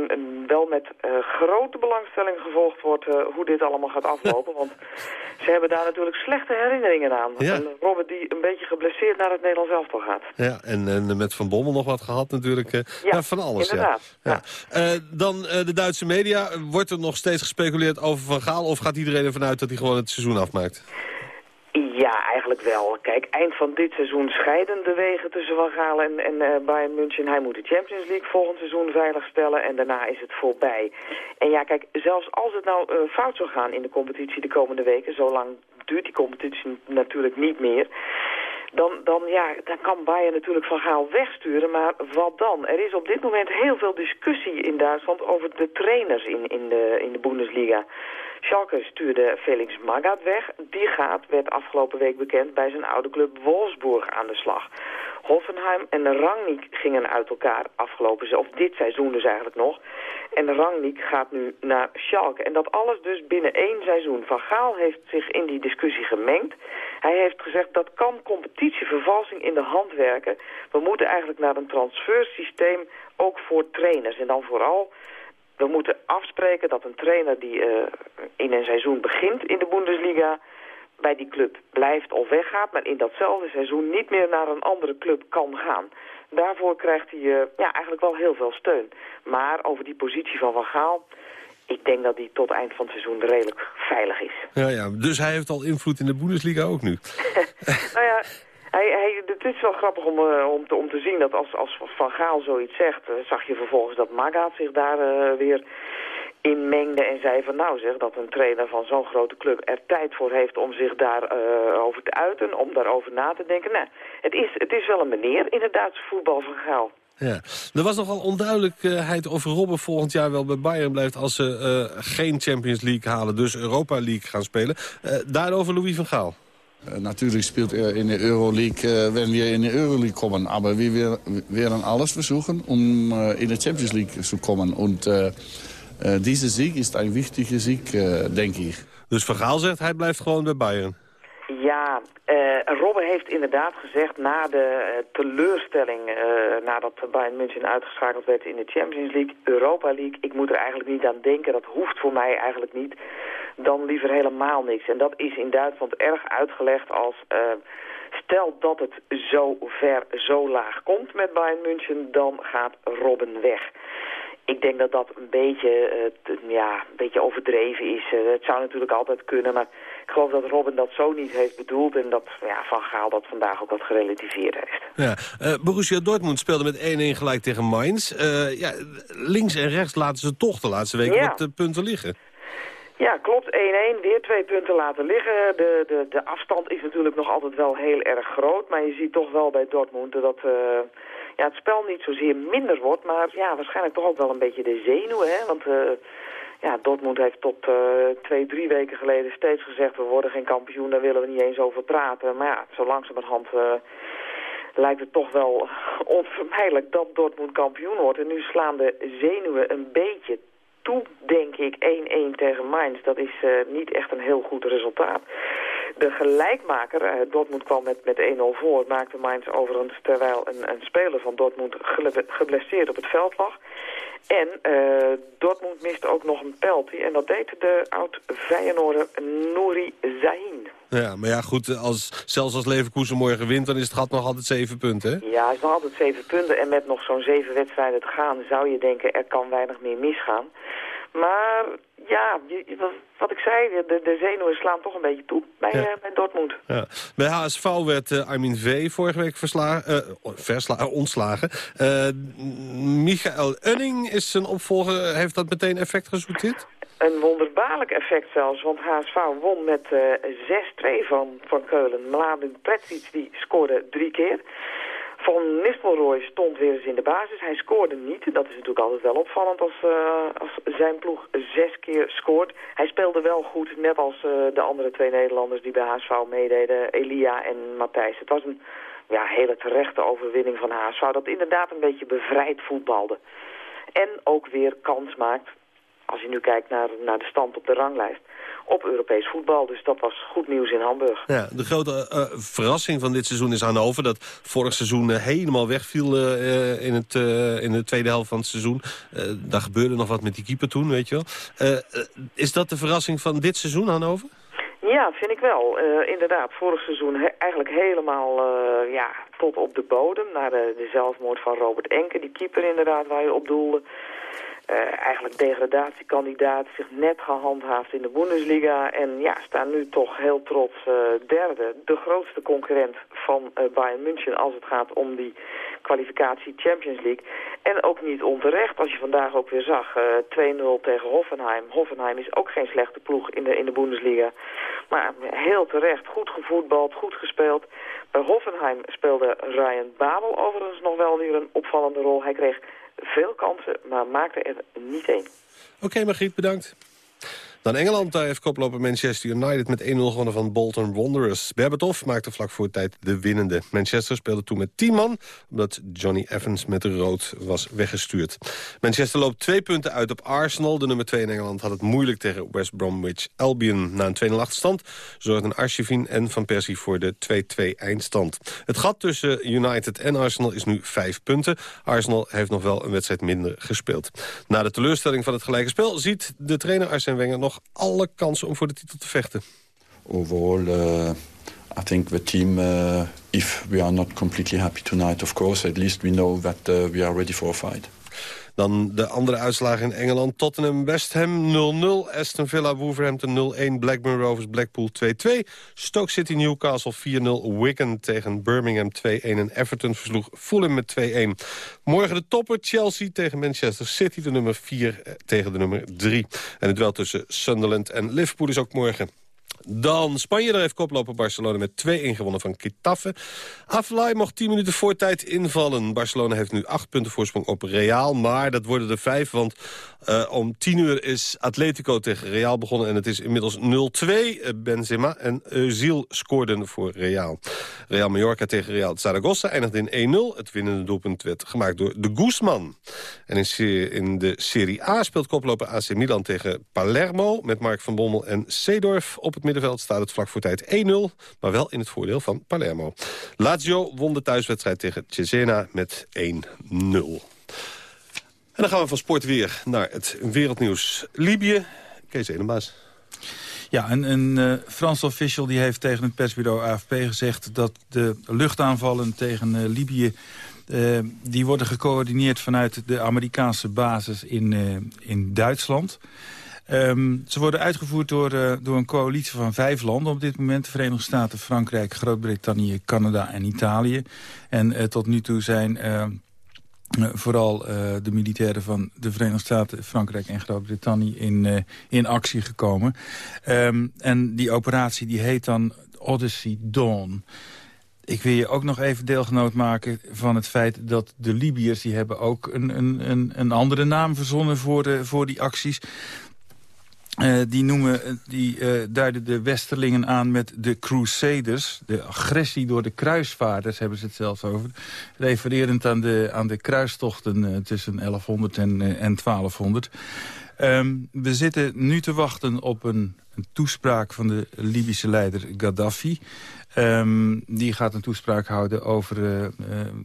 wel met eh, grote belangstelling gevolgd wordt eh, hoe dit allemaal gaat aflopen. want ze hebben daar natuurlijk slechte herinneringen aan. Ja. En Robben die een beetje geblesseerd naar het Nederlands elftal gaat. Ja, en, en met Van Bommel nog wat gehad natuurlijk. ja, van alles. inderdaad. Ja. Ja. Dan de Duitse media. Wordt er nog steeds gespeculeerd over Van Gaal... of gaat iedereen ervan uit dat hij gewoon het seizoen afmaakt? Wel. Kijk, eind van dit seizoen scheiden de wegen tussen Van Gaal en, en eh, Bayern München. Hij moet de Champions League volgend seizoen veilig stellen en daarna is het voorbij. En ja, kijk, zelfs als het nou eh, fout zou gaan in de competitie de komende weken, zo lang duurt die competitie natuurlijk niet meer... Dan, dan, ja, dan kan Bayern natuurlijk Van Gaal wegsturen, maar wat dan? Er is op dit moment heel veel discussie in Duitsland over de trainers in, in, de, in de Bundesliga. Schalke stuurde Felix Magath weg. Die gaat, werd afgelopen week bekend, bij zijn oude club Wolfsburg aan de slag. Hoffenheim en Rangnick gingen uit elkaar afgelopen, se- of dit seizoen dus eigenlijk nog. En Rangnick gaat nu naar Schalke. En dat alles dus binnen één seizoen. Van Gaal heeft zich in die discussie gemengd. Hij heeft gezegd dat kan competitievervalsing in de hand werken. We moeten eigenlijk naar een transfersysteem ook voor trainers. En dan vooral we moeten afspreken dat een trainer die eh, in een seizoen begint in de Bundesliga bij die club blijft of weggaat, maar in datzelfde seizoen niet meer naar een andere club kan gaan. Daarvoor krijgt hij eh, ja, eigenlijk wel heel veel steun. Maar over die positie van Van Gaal, ik denk dat die tot eind van het seizoen redelijk veilig is. Ja, ja, dus hij heeft al invloed in de Bundesliga ook nu. nou ja, hij, hij, het is wel grappig om, eh, om, te, om te zien dat als, als Van Gaal zoiets zegt... eh, zag je vervolgens dat Magaat zich daar weer in mengde en zei van... nou zeg, dat een trainer van zo'n grote club er tijd voor heeft om zich daarover over te uiten... om daarover na te denken. Nou, het is, het is wel een meneer in het Duitse voetbal van Gaal. Ja. Er was nogal onduidelijkheid of Robben volgend jaar wel bij Bayern blijft... als ze eh, geen Champions League halen, dus Europa League gaan spelen. Eh, daarover Louis van Gaal. Natürlich spielt er in der Euroleague, äh, wenn wir in die Euroleague kommen. Aber wir wer- werden alles versuchen, um äh, in die Champions League zu kommen. Und äh, dieser Sieg ist ein wichtiger Sieg, äh, denke ich. Dus Van Gaal zegt hij blijft gewoon bij Bayern. Ja, eh Robben heeft inderdaad gezegd na de eh, teleurstelling eh, nadat Bayern München uitgeschakeld werd in de Champions League, Europa League, ik moet er eigenlijk niet aan denken, dat hoeft voor mij eigenlijk niet, dan liever helemaal niks. En dat is in Duitsland erg uitgelegd als, eh, stel dat het zo ver, zo laag komt met Bayern München, dan gaat Robben weg. Ik denk dat dat een beetje, eh, t- ja, een beetje overdreven is. Eh, het zou natuurlijk altijd kunnen, maar ik geloof dat Robin dat zo niet heeft bedoeld... en dat ja, Van Gaal dat vandaag ook wat gerelativeerd heeft. Ja. Eh, Borussia Dortmund speelde met 1-1 gelijk tegen Mainz. Ja, links en rechts laten ze toch de laatste weken Ja. wat eh, punten liggen. Ja, klopt. 1-1. Weer twee punten laten liggen. De, de, de afstand is natuurlijk nog altijd wel heel erg groot. Maar je ziet toch wel bij Dortmund dat ja, het spel niet zozeer minder wordt. Maar ja, waarschijnlijk toch ook wel een beetje de zenuwen. Hè? Want eh, ja, Dortmund heeft tot eh, twee, drie weken geleden steeds gezegd... we worden geen kampioen, daar willen we niet eens over praten. Maar ja, zo langzamerhand... eh lijkt het toch wel onvermijdelijk dat Dortmund kampioen wordt. En nu slaan de zenuwen een beetje toe, denk ik, 1-1 tegen Mainz. Dat is eh, niet echt een heel goed resultaat. De gelijkmaker, eh, Dortmund kwam met, met 1-0 voor, maakte Mainz overigens terwijl een, een speler van Dortmund geblesseerd op het veld lag. En uh, Dortmund miste ook nog een penalty. En dat deed de oud-Feyenoorder Nouri Zahin. Ja, maar ja, goed, als, zelfs als Leverkusen morgen wint... dan is het gat nog altijd zeven punten, hè? Ja, het is nog altijd zeven punten. En met nog zo'n zeven wedstrijden te gaan... zou je denken, er kan weinig meer misgaan. Maar ja, wat ik zei, de, de zenuwen slaan toch een beetje toe bij, ja. uh, bij Dortmund. Ja. Bij HSV werd uh, Armin V. vorige week versla uh, versla ontslagen. Michael Unning is zijn opvolger. Heeft dat meteen effect gezoet dit? Een wonderbaarlijk effect zelfs, want HSV won met 6-2 van, van Keulen. Mladen Pretsic die scoorde drie keer. Van Nistelrooy stond weer eens in de basis. Hij scoorde niet. Dat is natuurlijk altijd wel opvallend als, uh, als zijn ploeg zes keer scoort. Hij speelde wel goed, net als uh, de andere twee Nederlanders die bij HSV meededen. Elia en Matthijs. Het was een ja, hele terechte overwinning van HSV. Dat inderdaad een beetje bevrijd voetbalde. En ook weer kans maakt, als je nu kijkt naar, naar de stand op de ranglijst op Europees voetbal. Dus dat was goed nieuws in Hamburg. Ja, de grote uh, verrassing van dit seizoen is Hannover... dat vorig seizoen uh, helemaal wegviel uh, in, het, in de tweede helft van het seizoen. daar gebeurde nog wat met die keeper toen, weet je wel. is dat de verrassing van dit seizoen, Hannover? Ja, vind ik wel. inderdaad, vorig seizoen he eigenlijk helemaal ja, tot op de bodem. Na de, de zelfmoord van Robert Enke, die keeper inderdaad waar je op doelde. Uh, eigenlijk degradatiekandidaat, zich net gehandhaafd in de Bundesliga. En ja, staan nu toch heel trots uh, derde. De grootste concurrent van uh, Bayern München als het gaat om die kwalificatie Champions League. En ook niet onterecht, als je vandaag ook weer zag, 2-0 tegen Hoffenheim. Hoffenheim is ook geen slechte ploeg in de, in de Bundesliga. Maar heel terecht, goed gevoetbald, goed gespeeld. Bij Hoffenheim speelde Ryan Babel overigens nog wel weer een opvallende rol. Hij kreeg veel kansen, maar maakte er niet één. Oké, okay, Margriet, bedankt. Dan Engeland, daar heeft koploper Manchester United met 1-0 gewonnen van Bolton Wanderers. Berbatov maakte vlak voor tijd de winnende. Manchester speelde toen met 10 man, omdat Johnny Evans met rood was weggestuurd. Manchester loopt twee punten uit op Arsenal. De nummer 2 in Engeland had het moeilijk tegen West Bromwich Albion. Na een 2-0 achterstand zorgden Arshavin en Van Persie voor de 2-2 eindstand. Het gat tussen United en Arsenal is nu 5 punten. Arsenal heeft nog wel een wedstrijd minder gespeeld. Na de teleurstelling van het gelijke spel ziet de trainer Arsene Wenger nog alle kansen om voor de titel te vechten? Overall, uh, I think the team, uh, if we are not completely happy tonight, of course, at least we know that uh, we are ready for a fight. Dan de andere uitslagen in Engeland. Tottenham West Ham 0-0. Aston Villa Wolverhampton 0-1. Blackburn Rovers Blackpool 2-2. Stoke City Newcastle 4-0. Wigan tegen Birmingham 2-1. En Everton versloeg Fulham met 2-1. Morgen de topper Chelsea tegen Manchester City. De nummer 4 eh, tegen de nummer 3. En het duel tussen Sunderland en Liverpool is ook morgen. Dan Spanje, daar heeft koploper Barcelona met 2-1 gewonnen van Getafe. Aflaai mocht 10 minuten voor tijd invallen. Barcelona heeft nu 8 punten voorsprong op Real, maar dat worden er 5, want uh, om 10 uur is Atletico tegen Real begonnen en het is inmiddels 0-2. Benzema en Özil scoorden voor Real. Real Mallorca tegen Real Zaragoza eindigde in 1-0. Het winnende doelpunt werd gemaakt door de Guzman. En in, de Serie A speelt koploper AC Milan tegen Palermo... met Mark van Bommel en Seedorf op het middenveld staat het vlak voor tijd 1-0, maar wel in het voordeel van Palermo. Lazio won de thuiswedstrijd tegen Cesena met 1-0. En dan gaan we van sport weer naar het wereldnieuws. Libië, Kees Edenbaas. Ja, een, een uh, Frans official die heeft tegen het persbureau AFP gezegd... dat de luchtaanvallen tegen uh, Libië... Uh, die worden gecoördineerd vanuit de Amerikaanse basis in, in Duitsland... Um, ze worden uitgevoerd door, uh, door een coalitie van vijf landen op dit moment. De Verenigde Staten, Frankrijk, Groot-Brittannië, Canada en Italië. En uh, tot nu toe zijn uh, vooral de militairen van de Verenigde Staten, Frankrijk en Groot-Brittannië in, in actie gekomen. Um, en die operatie die heet dan Odyssey Dawn. Ik wil je ook nog even deelgenoot maken van het feit dat de Libiërs... die hebben ook een, een, een, een andere naam verzonnen voor, de, voor die acties. Eh, die, noemen, eh, die eh, duiden de Westerlingen aan met de Crusaders. De agressie door de kruisvaarders hebben ze het zelfs over. Refererend aan de, aan de kruistochten tussen 1100 en, eh, en 1200. Ehm, we zitten nu te wachten op een, een toespraak van de Libische leider Gaddafi. Ehm, die gaat een toespraak houden over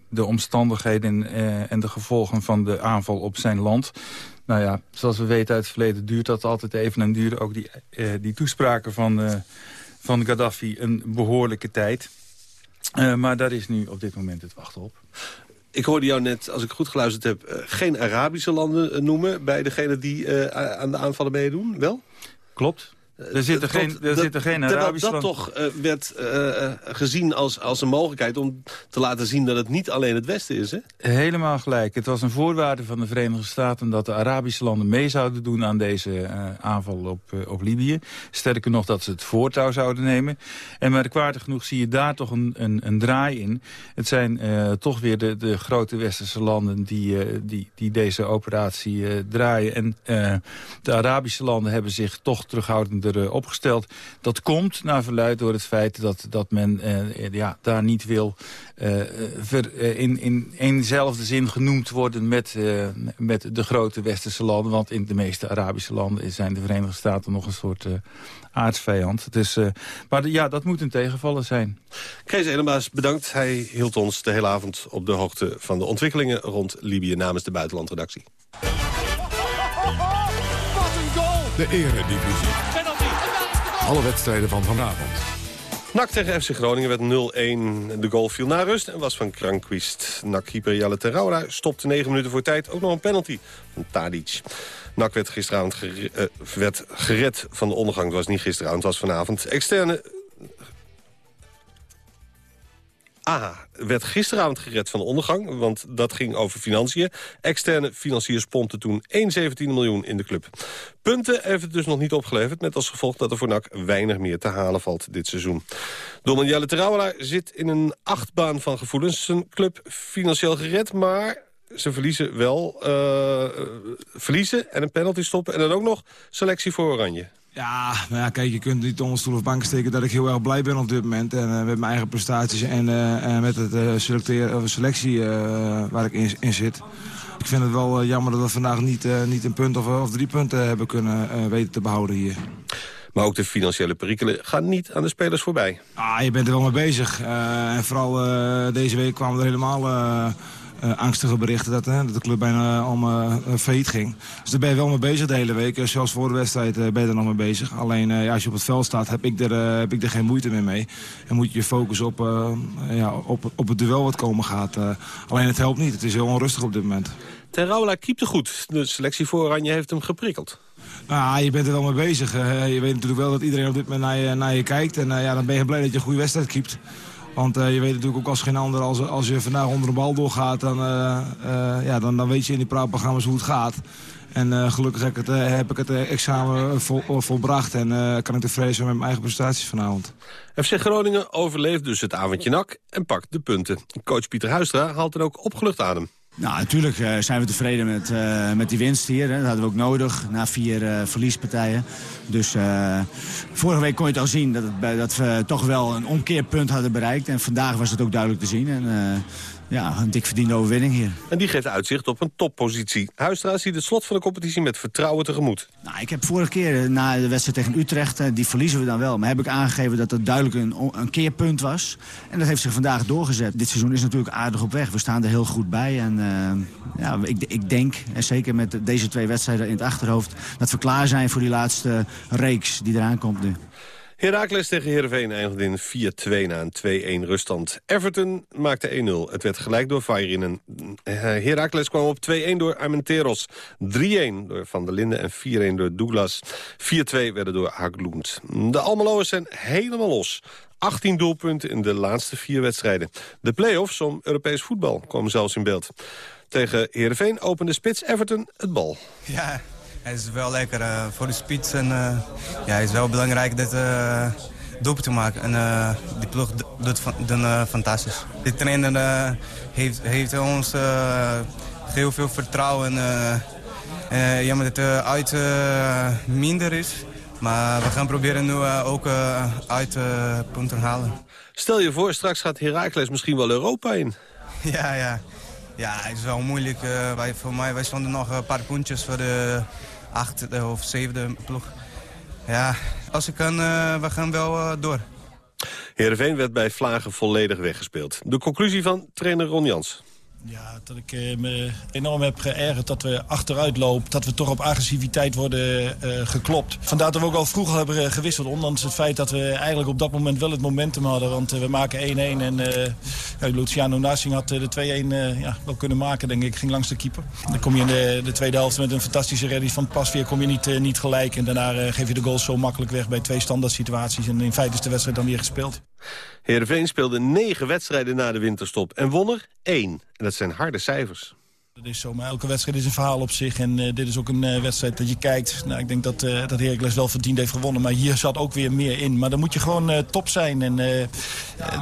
de omstandigheden en de gevolgen van de aanval op zijn land. Nou ja, zoals we weten uit het verleden duurt dat altijd even en duurde ook die, eh, die toespraken van, eh, van Gaddafi een behoorlijke tijd. Eh, maar daar is nu op dit moment het wachten op. Ik hoorde jou net, als ik goed geluisterd heb... geen Arabische landen noemen bij degenen die aan de aanvallen meedoen. Wel? Klopt. Er zitten Tot- geen, er dat- zitten geen terwijl Arabische dat toch eh, werd eh, eh, gezien als, als een mogelijkheid om te laten zien dat het niet alleen het Westen is, hè? Helemaal gelijk. Het was een voorwaarde van de Verenigde Staten... dat de Arabische landen mee zouden doen aan deze eh, aanval op, eh, op Libië. Sterker nog dat ze het voortouw zouden nemen. En merkwaardig genoeg zie je daar toch een, een, een draai in. Het zijn eh, toch weer de, de grote westerse landen die, eh, die, die deze operatie eh, draaien. En eh, de Arabische landen hebben zich toch terughoudender eh, opgesteld. Dat komt naar verluid door het feit dat, dat men eh, ja, daar niet wil... eh, ver, eh, in, in eenzelfde zin genoemd worden met, eh, met de grote westerse landen. Want in de meeste Arabische landen zijn de Verenigde Staten nog een soort eh, aardsvijand. Dus, eh, maar de- ja, dat moet een tegenvaller zijn. Kees Elemaas, bedankt. Hij hield ons de hele avond op de hoogte van de ontwikkelingen rond Libië namens de buitenlandredactie. De Eredivisie. Alle wedstrijden van vanavond. NAC tegen FC Groningen werd 0-1. De goal viel na rust en was van Krankwist. NAC-keeper Jelle Terraura stopte 9 minuten voor tijd. Ook nog een penalty van Tadic. NAC werd gisteravond eh, werd gered van de ondergang. Het was niet gisteravond, het was vanavond. Externe... Ah, werd gisteravond gered van de ondergang, want dat ging over financiën. Externe financiers pompten toen 1,17 miljoen in de club. Punten heeft het dus nog niet opgeleverd... met als gevolg dat er voor NAC weinig meer te halen valt dit seizoen. Doelman Jelle zit in een achtbaan van gevoelens. Zijn club financieel gered, maar ze verliezen wel eh, verliezen en een penalty stoppen... en dan ook nog selectie voor Oranje. Ja, maar ja, kijk, je kunt niet onder stoel of bank steken dat ik heel erg blij ben op dit moment. En eh, met mijn eigen prestaties en, eh, en met het eh, selectie waar ik in, in zit. Ik vind het wel jammer dat we vandaag niet, niet een punt of, of drie punten hebben kunnen weten te behouden hier. Maar ook de financiële perikelen gaan niet aan de spelers voorbij. Ah, je bent er wel mee bezig. En vooral deze week kwamen er helemaal eh, eh, angstige berichten dat, eh, dat de club bijna om eh, failliet ging. Dus daar ben je wel mee bezig de hele week. Eh, Zelfs voor de wedstrijd eh, ben je er nog mee bezig. Alleen eh, ja, als je op het veld staat heb ik, er, eh, heb ik er geen moeite meer mee. En moet je je focus op, eh, ja, op, op het duel wat komen gaat. Eh, alleen het helpt niet. Het is heel onrustig op dit moment. Terrouwelaar keepte goed. De selectie voor Oranje heeft hem geprikkeld. Nou, je bent er wel mee bezig. Eh, je weet natuurlijk wel dat iedereen op dit moment naar je, naar je kijkt. En eh, ja, dan ben je blij dat je een goede wedstrijd keept. Want eh, je weet natuurlijk ook als geen ander, als, als je vandaag onder de bal doorgaat... dan, eh, eh, ja, dan, dan weet je in die praatprogramma's hoe het gaat. En gelukkig heb ik het, heb ik het examen vol, volbracht. En kan ik tevreden zijn met mijn eigen prestaties vanavond. FC Groningen overleeft dus het avondje nak en pakt de punten. Coach Pieter Huistra haalt er ook opgelucht adem. Nou, natuurlijk eh, zijn we tevreden met, eh, met die winst hier. Hè. Dat hadden we ook nodig na vier eh, verliespartijen. Dus vorige week kon je al zien dat, het, dat we toch wel een omkeerpunt hadden bereikt. En vandaag was het ook duidelijk te zien. En ja, een dik verdiende overwinning hier. En die geeft uitzicht op een toppositie. Huistra ziet het slot van de competitie met vertrouwen tegemoet. Nou, ik heb vorige keer eh, na de wedstrijd tegen Utrecht, eh, die verliezen we dan wel. Maar heb ik aangegeven dat het duidelijk een, een keerpunt was. En dat heeft zich vandaag doorgezet. Dit seizoen is natuurlijk aardig op weg. We staan er heel goed bij. En eh, ja, ik, ik denk, en zeker met deze twee wedstrijden in het achterhoofd... dat we klaar zijn voor die laatste reeks die eraan komt nu. Heracles tegen Heerenveen eindigde in 4-2 na een 2-1 ruststand. Everton maakte 1-0. Het werd gelijk door Vairinen. Heracles kwam op 2-1 door Armenteros. 3-1 door Van der Linden en 4-1 door Douglas. 4-2 werden door Haglund. De Almeloers zijn helemaal los. 18 doelpunten in de laatste vier wedstrijden. De play-offs om Europees voetbal komen zelfs in beeld. Tegen Heerenveen opende spits Everton het bal. Ja, het is wel lekker eh, voor de spits. En, eh, ja, het is wel belangrijk dat uh, doelpunt te maken. En uh, die ploeg doet van, uh, fantastisch. De trainer heeft, heeft ons heel veel vertrouwen. En, Uh, jammer dat het uit uh, minder is. Maar we gaan proberen nu uh, ook uit punten halen. Stel je voor, straks gaat Heracles misschien wel Europa in. Ja, ja. Ja, het is wel moeilijk. wij, voor mij, wij stonden nog een paar puntjes voor de achtste of zevende ploeg. Ja, als ik kan, we gaan wel door. Heerenveen werd bij Vlagen volledig weggespeeld. De conclusie van trainer Ron Jans. Ja, dat ik eh, me enorm heb geërgerd dat we achteruit lopen. Dat we toch op agressiviteit worden uh, geklopt. Vandaar dat we ook al vroeg hebben gewisseld. Ondanks het feit dat we eigenlijk op dat moment wel het momentum hadden. Want we maken 1-1 en ja, Luciano Narsing had de 2-1 ja, wel kunnen maken, denk ik. Ging langs de keeper. Dan kom je in de, de tweede helft met een fantastische redding van Pasveer. Kom je niet, niet gelijk. En daarna geef je de goals zo makkelijk weg bij twee standaard situaties. En in feite is de wedstrijd dan weer gespeeld. Heerenveen speelde negen wedstrijden na de winterstop en won er één. En dat zijn harde cijfers. Dat is zo, maar elke wedstrijd is een verhaal op zich. En uh, dit is ook een uh, wedstrijd dat je kijkt. Nou, ik denk dat, uh, dat Heracles wel verdiend heeft gewonnen. Maar hier zat ook weer meer in. Maar dan moet je gewoon top zijn. En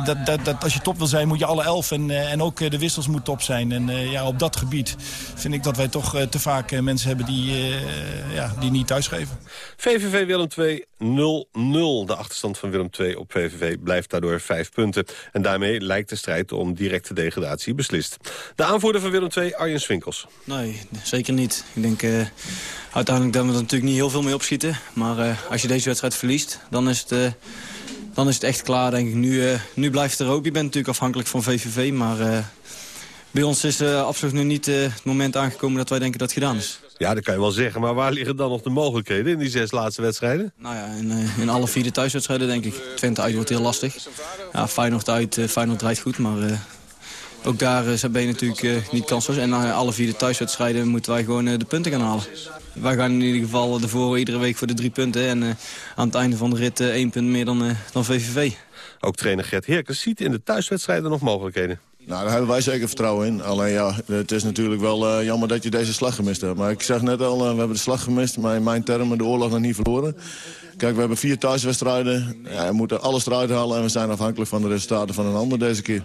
dat, dat, dat, als je top wil zijn, moet je alle elf. En, en ook de wissels moeten top zijn. En ja, op dat gebied vind ik dat wij toch te vaak mensen hebben die, ja, die niet thuisgeven. VVV Willem 2 0-0. De achterstand van Willem 2 op VVV blijft daardoor vijf punten. En daarmee lijkt de strijd om directe degradatie beslist. De aanvoerder van Willem 2, Arjen Swinkels. Nee, zeker niet. Ik denk uh, uiteindelijk dat we er natuurlijk niet heel veel mee opschieten. Maar uh, als je deze wedstrijd verliest, dan is het, uh, dan is het echt klaar, denk ik. Nu, nu blijft er ook. Je bent natuurlijk afhankelijk van VVV, maar... bij ons is absoluut nu niet het moment aangekomen dat wij denken dat het gedaan is. Ja, dat kan je wel zeggen. Maar waar liggen dan nog de mogelijkheden in die zes laatste wedstrijden? Nou ja, in, in alle vier de thuiswedstrijden denk ik. Twente uit wordt heel lastig. Ja, Feyenoord uit, Feyenoord draait goed, maar ook daar eh, ben je natuurlijk eh, niet kansloos. En na alle vier de thuiswedstrijden moeten wij gewoon eh, de punten gaan halen. Wij gaan in ieder geval ervoor iedere week voor de drie punten. En aan het einde van de rit één punt meer dan, dan VVV. Ook trainer Gert Heerkens ziet in de thuiswedstrijden nog mogelijkheden. Nou, daar hebben wij zeker vertrouwen in. Alleen ja, het is natuurlijk wel uh, jammer dat je deze slag gemist hebt. Maar ik zeg net al, uh, we hebben de slag gemist. Maar in mijn termen de oorlog nog niet verloren. Kijk, we hebben vier thuiswedstrijden. Ja, we moeten alles eruit halen en we zijn afhankelijk van de resultaten van een ander deze keer.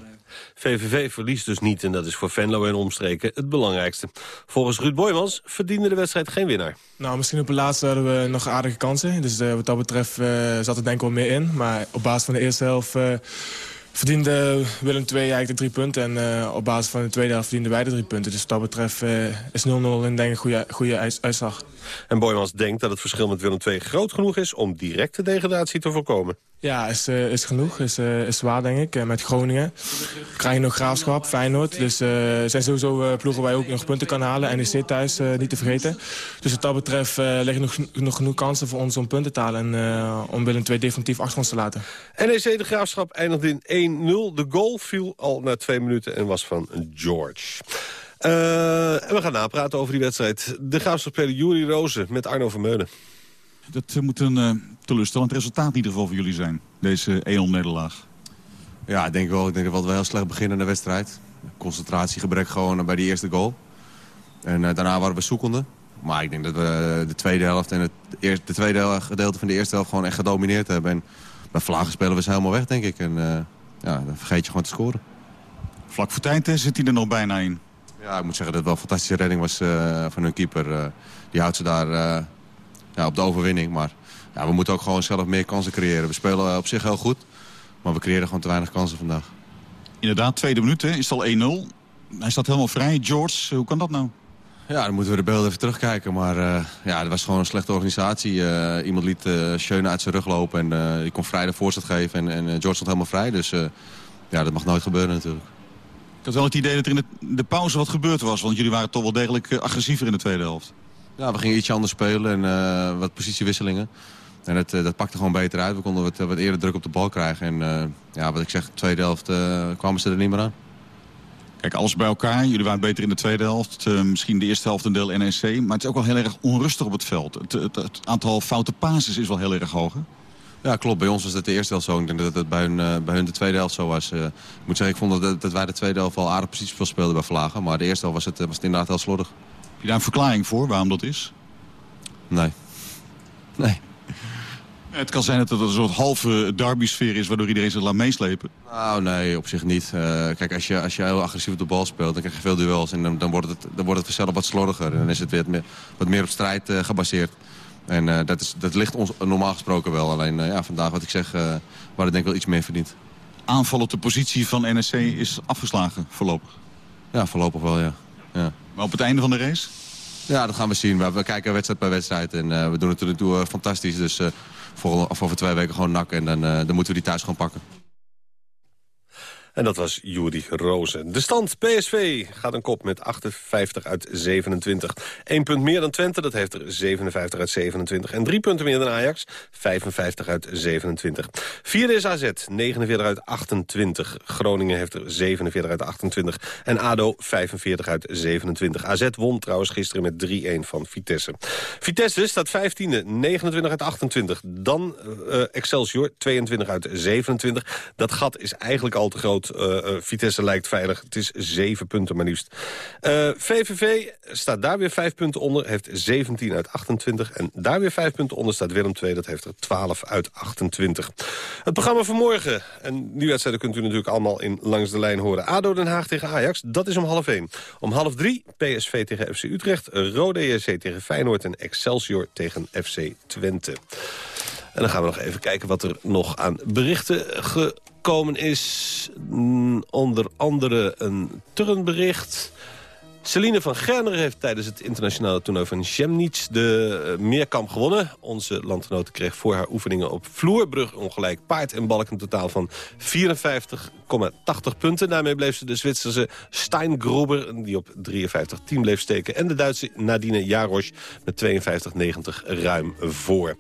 VVV verliest dus niet en dat is voor Venlo en omstreken het belangrijkste. Volgens Ruud Boymans verdiende de wedstrijd geen winnaar. Nou, misschien op het laatste hadden we nog aardige kansen. Dus uh, wat dat betreft uh, zat er denk ik wel meer in. Maar op basis van de eerste helft... Verdiende Willem II eigenlijk de drie punten. En uh, op basis van de tweede helft verdienden wij de drie punten. Dus wat dat betreft uh, is 0-0 en denk goede, goede uitslag. En Boymans denkt dat het verschil met Willem II groot genoeg is... om directe degradatie te voorkomen. Ja, is, uh, is genoeg. Is, uh, is zwaar, denk ik. Uh, met Groningen krijg je nog Graafschap, Feyenoord. Dus zijn sowieso ploegen waar je ook nog punten kan halen. NEC thuis, niet te vergeten. Dus wat dat betreft liggen nog, nog genoeg kansen voor ons om punten te halen. En om Willem II definitief achter ons te laten. NEC de Graafschap eindigde in 1-0. De goal viel al na twee minuten en was van George. en we gaan napraten over die wedstrijd. De Graafschap-speler Juri Rozen met Arno Vermeulen. Dat moet een uh, teleurstellend resultaat in ieder geval voor jullie zijn. Deze 1-0-nederlaag. Ja, ik denk wel. Ik denk dat we wel heel slecht beginnen in de wedstrijd. Concentratiegebrek gewoon bij die eerste goal. En uh, daarna waren we zoekende. Maar ik denk dat we de tweede helft en het eerste, de tweede gedeelte van de eerste helft gewoon echt gedomineerd hebben. En bij Vlagen spelen we ze helemaal weg, denk ik. En uh, ja, dan vergeet je gewoon te scoren. Vlak voor tijd zit hij er nog bijna in. Ja, ik moet zeggen dat het wel een fantastische redding was van hun keeper. die houdt ze daar ja, op de overwinning. Maar ja, we moeten ook gewoon zelf meer kansen creëren. We spelen op zich heel goed, maar we creëren gewoon te weinig kansen vandaag. Inderdaad, tweede minuut hè, is het al 1-0. Hij staat helemaal vrij. George, hoe kan dat nou? Ja, dan moeten we de beelden even terugkijken. Maar uh, ja, het was gewoon een slechte organisatie. Uh, iemand liet uh, Schöne uit zijn rug lopen en die kon vrij de voorzet geven. En, en George stond helemaal vrij. Dus ja, dat mag nooit gebeuren natuurlijk. Ik had wel het idee dat er in de, de pauze wat gebeurd was. Want jullie waren toch wel degelijk agressiever in de tweede helft. Ja, we gingen ietsje anders spelen en uh, wat positiewisselingen. En het, uh, dat pakte gewoon beter uit. We konden wat, wat eerder druk op de bal krijgen. En uh, ja, wat ik zeg, de tweede helft kwamen ze er niet meer aan. Kijk, alles bij elkaar. Jullie waren beter in de tweede helft. misschien de eerste helft een deel NEC. Maar het is ook wel heel erg onrustig op het veld. Het, het, het aantal foute pases is wel heel erg hoog, hè? Ja, klopt. Bij ons was het de eerste helft zo. Ik denk dat het bij hun, bij hun de tweede helft zo was. ik moet zeggen, ik vond dat, dat wij de tweede helft wel aardig precies veel speelden bij Vlagen. Maar de eerste helft was het, was het inderdaad heel slordig. Heb je daar een verklaring voor waarom dat is? Nee. Nee. Het kan zijn dat het een soort halve derby-sfeer is... waardoor iedereen zich laat meeslepen. Nou, nee, op zich niet. Eh, kijk, als je, als je heel agressief op de bal speelt... dan krijg je veel duels en dan, dan, wordt, het, dan wordt het vanzelf wat slordiger. En dan is het weer meer, wat meer op strijd eh, gebaseerd. En eh, dat, is, dat ligt ons normaal gesproken wel. Alleen ja, vandaag, wat ik zeg, waar het denk ik wel iets meer verdient. Aanval op de positie van NSC is afgeslagen voorlopig? Ja, voorlopig wel, ja. Ja. Maar op het einde van de race? Ja, dat gaan we zien. We, we kijken wedstrijd per wedstrijd. En we doen het tot nu toe fantastisch. Dus voor, over twee weken gewoon nakken. En dan, dan moeten we die thuis gewoon pakken. En dat was Juri Rozen. De stand PSV gaat een kop met 58 uit 27. Eén punt meer dan Twente, dat heeft er 57 uit 27. En drie punten meer dan Ajax, 55 uit 27. Vierde is AZ, 49 uit 28. Groningen heeft er 47 uit 28. En ADO 45 uit 27. AZ won trouwens gisteren met 3-1 van Vitesse. Vitesse staat 15e, 29 uit 28. Dan uh, Excelsior, 22 uit 27. Dat gat is eigenlijk al te groot uh, Vitesse lijkt veilig. Het is zeven punten maar liefst. VVV staat daar weer vijf punten onder. Heeft 17 uit 28. En daar weer vijf punten onder staat Willem II. Dat heeft er 12 uit 28. Het programma van morgen. En die wedstrijden kunt u natuurlijk allemaal in Langs de Lijn horen. ADO Den Haag tegen Ajax. Dat is om half 1. Om half 3 PSV tegen FC Utrecht. Rode ESC tegen Feyenoord. En Excelsior tegen FC Twente. En dan gaan we nog even kijken wat er nog aan berichten gekomen is. Mm, onder andere een turnbericht. Celine van Gerner heeft tijdens het internationale toernooi van Chemnitz de uh, meerkamp gewonnen. Onze landgenote kreeg voor haar oefeningen op vloerbrug ongelijk paard en balk een totaal van 54,80 punten. Daarmee bleef ze de Zwitserse Steingruber, die op 53-10 bleef steken. En de Duitse Nadine Jarosch met 52,90 ruim voor.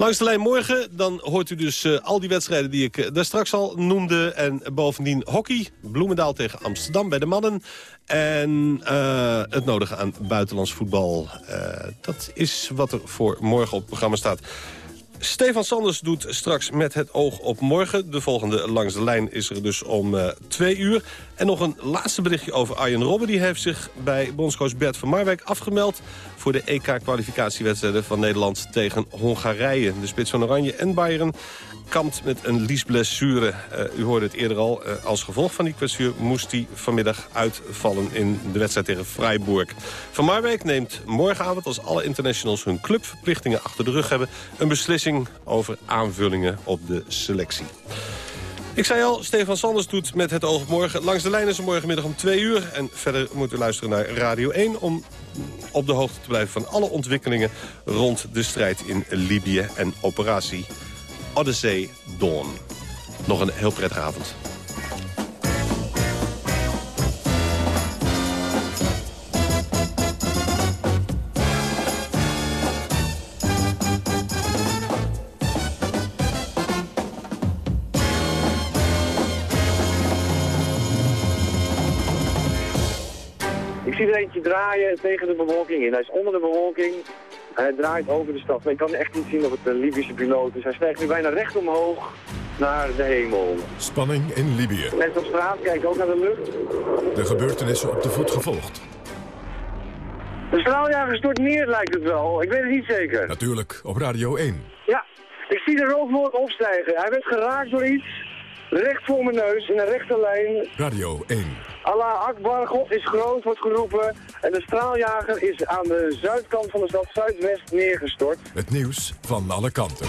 Langs de lijn morgen, dan hoort u dus uh, al die wedstrijden die ik uh, daar straks al noemde. En bovendien hockey, Bloemendaal tegen Amsterdam bij de mannen. En uh, het nodige aan buitenlands voetbal. dat is wat er voor morgen op het programma staat. Stefan Sanders doet straks met het oog op morgen. De volgende langs de lijn is er dus om uh, twee uur. En nog een laatste berichtje over Arjen Robben. Die heeft zich bij bondscoach Bert van Marwijk afgemeld... voor de EK-kwalificatiewedstrijden van Nederland tegen Hongarije. De spits van Oranje en Bayern kampt met een liesblessure. Uh, u hoorde het eerder al. Uh, als gevolg van die kwetsuur moest hij vanmiddag uitvallen in de wedstrijd tegen Freiburg. Van Marwijk neemt morgenavond, als alle internationals hun clubverplichtingen achter de rug hebben... een beslissing over aanvullingen op de selectie. Ik zei al, Stefan Sanders doet met het oog op morgen. Langs de lijn is er morgenmiddag om twee uur. En verder moet u luisteren naar Radio 1... om op de hoogte te blijven van alle ontwikkelingen... rond de strijd in Libië en operatie Odyssey Dawn. Nog een heel prettige avond. Ik zie er eentje draaien tegen de bewolking in. Hij is onder de bewolking. Hij draait over de stad. Maar ik kan echt niet zien of het een Libische piloot is. Hij stijgt nu bijna recht omhoog naar de hemel. Spanning in Libië. Mensen op straat kijken ook naar de lucht. De gebeurtenissen op de voet gevolgd. De straaljager stort neer lijkt het wel. Ik weet het niet zeker. Natuurlijk, op Radio 1. Ja, ik zie de roofmoord opstijgen. Hij werd geraakt door iets. Recht voor mijn neus, in een rechte lijn. Radio 1. Allah Akbar, God is groot, wordt geroepen. En de straaljager is aan de zuidkant van de stad Zuidwest neergestort. Het nieuws van alle kanten.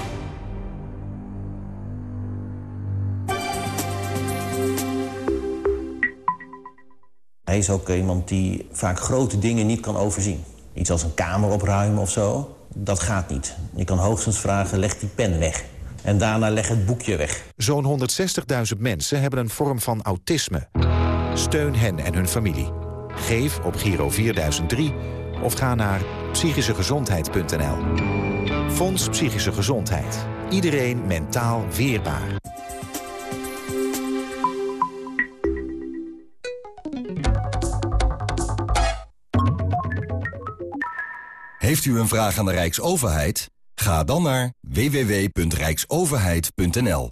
Hij is ook iemand die vaak grote dingen niet kan overzien. Iets als een kamer opruimen of zo, dat gaat niet. Je kan hoogstens vragen, leg die pen weg. En daarna leg het boekje weg. Zo'n 160.000 mensen hebben een vorm van autisme. Steun hen en hun familie. Geef op Giro 4003 of ga naar psychischegezondheid.nl. Fonds Psychische Gezondheid. Iedereen mentaal weerbaar. Heeft u een vraag aan de Rijksoverheid? Ga dan naar www.rijksoverheid.nl.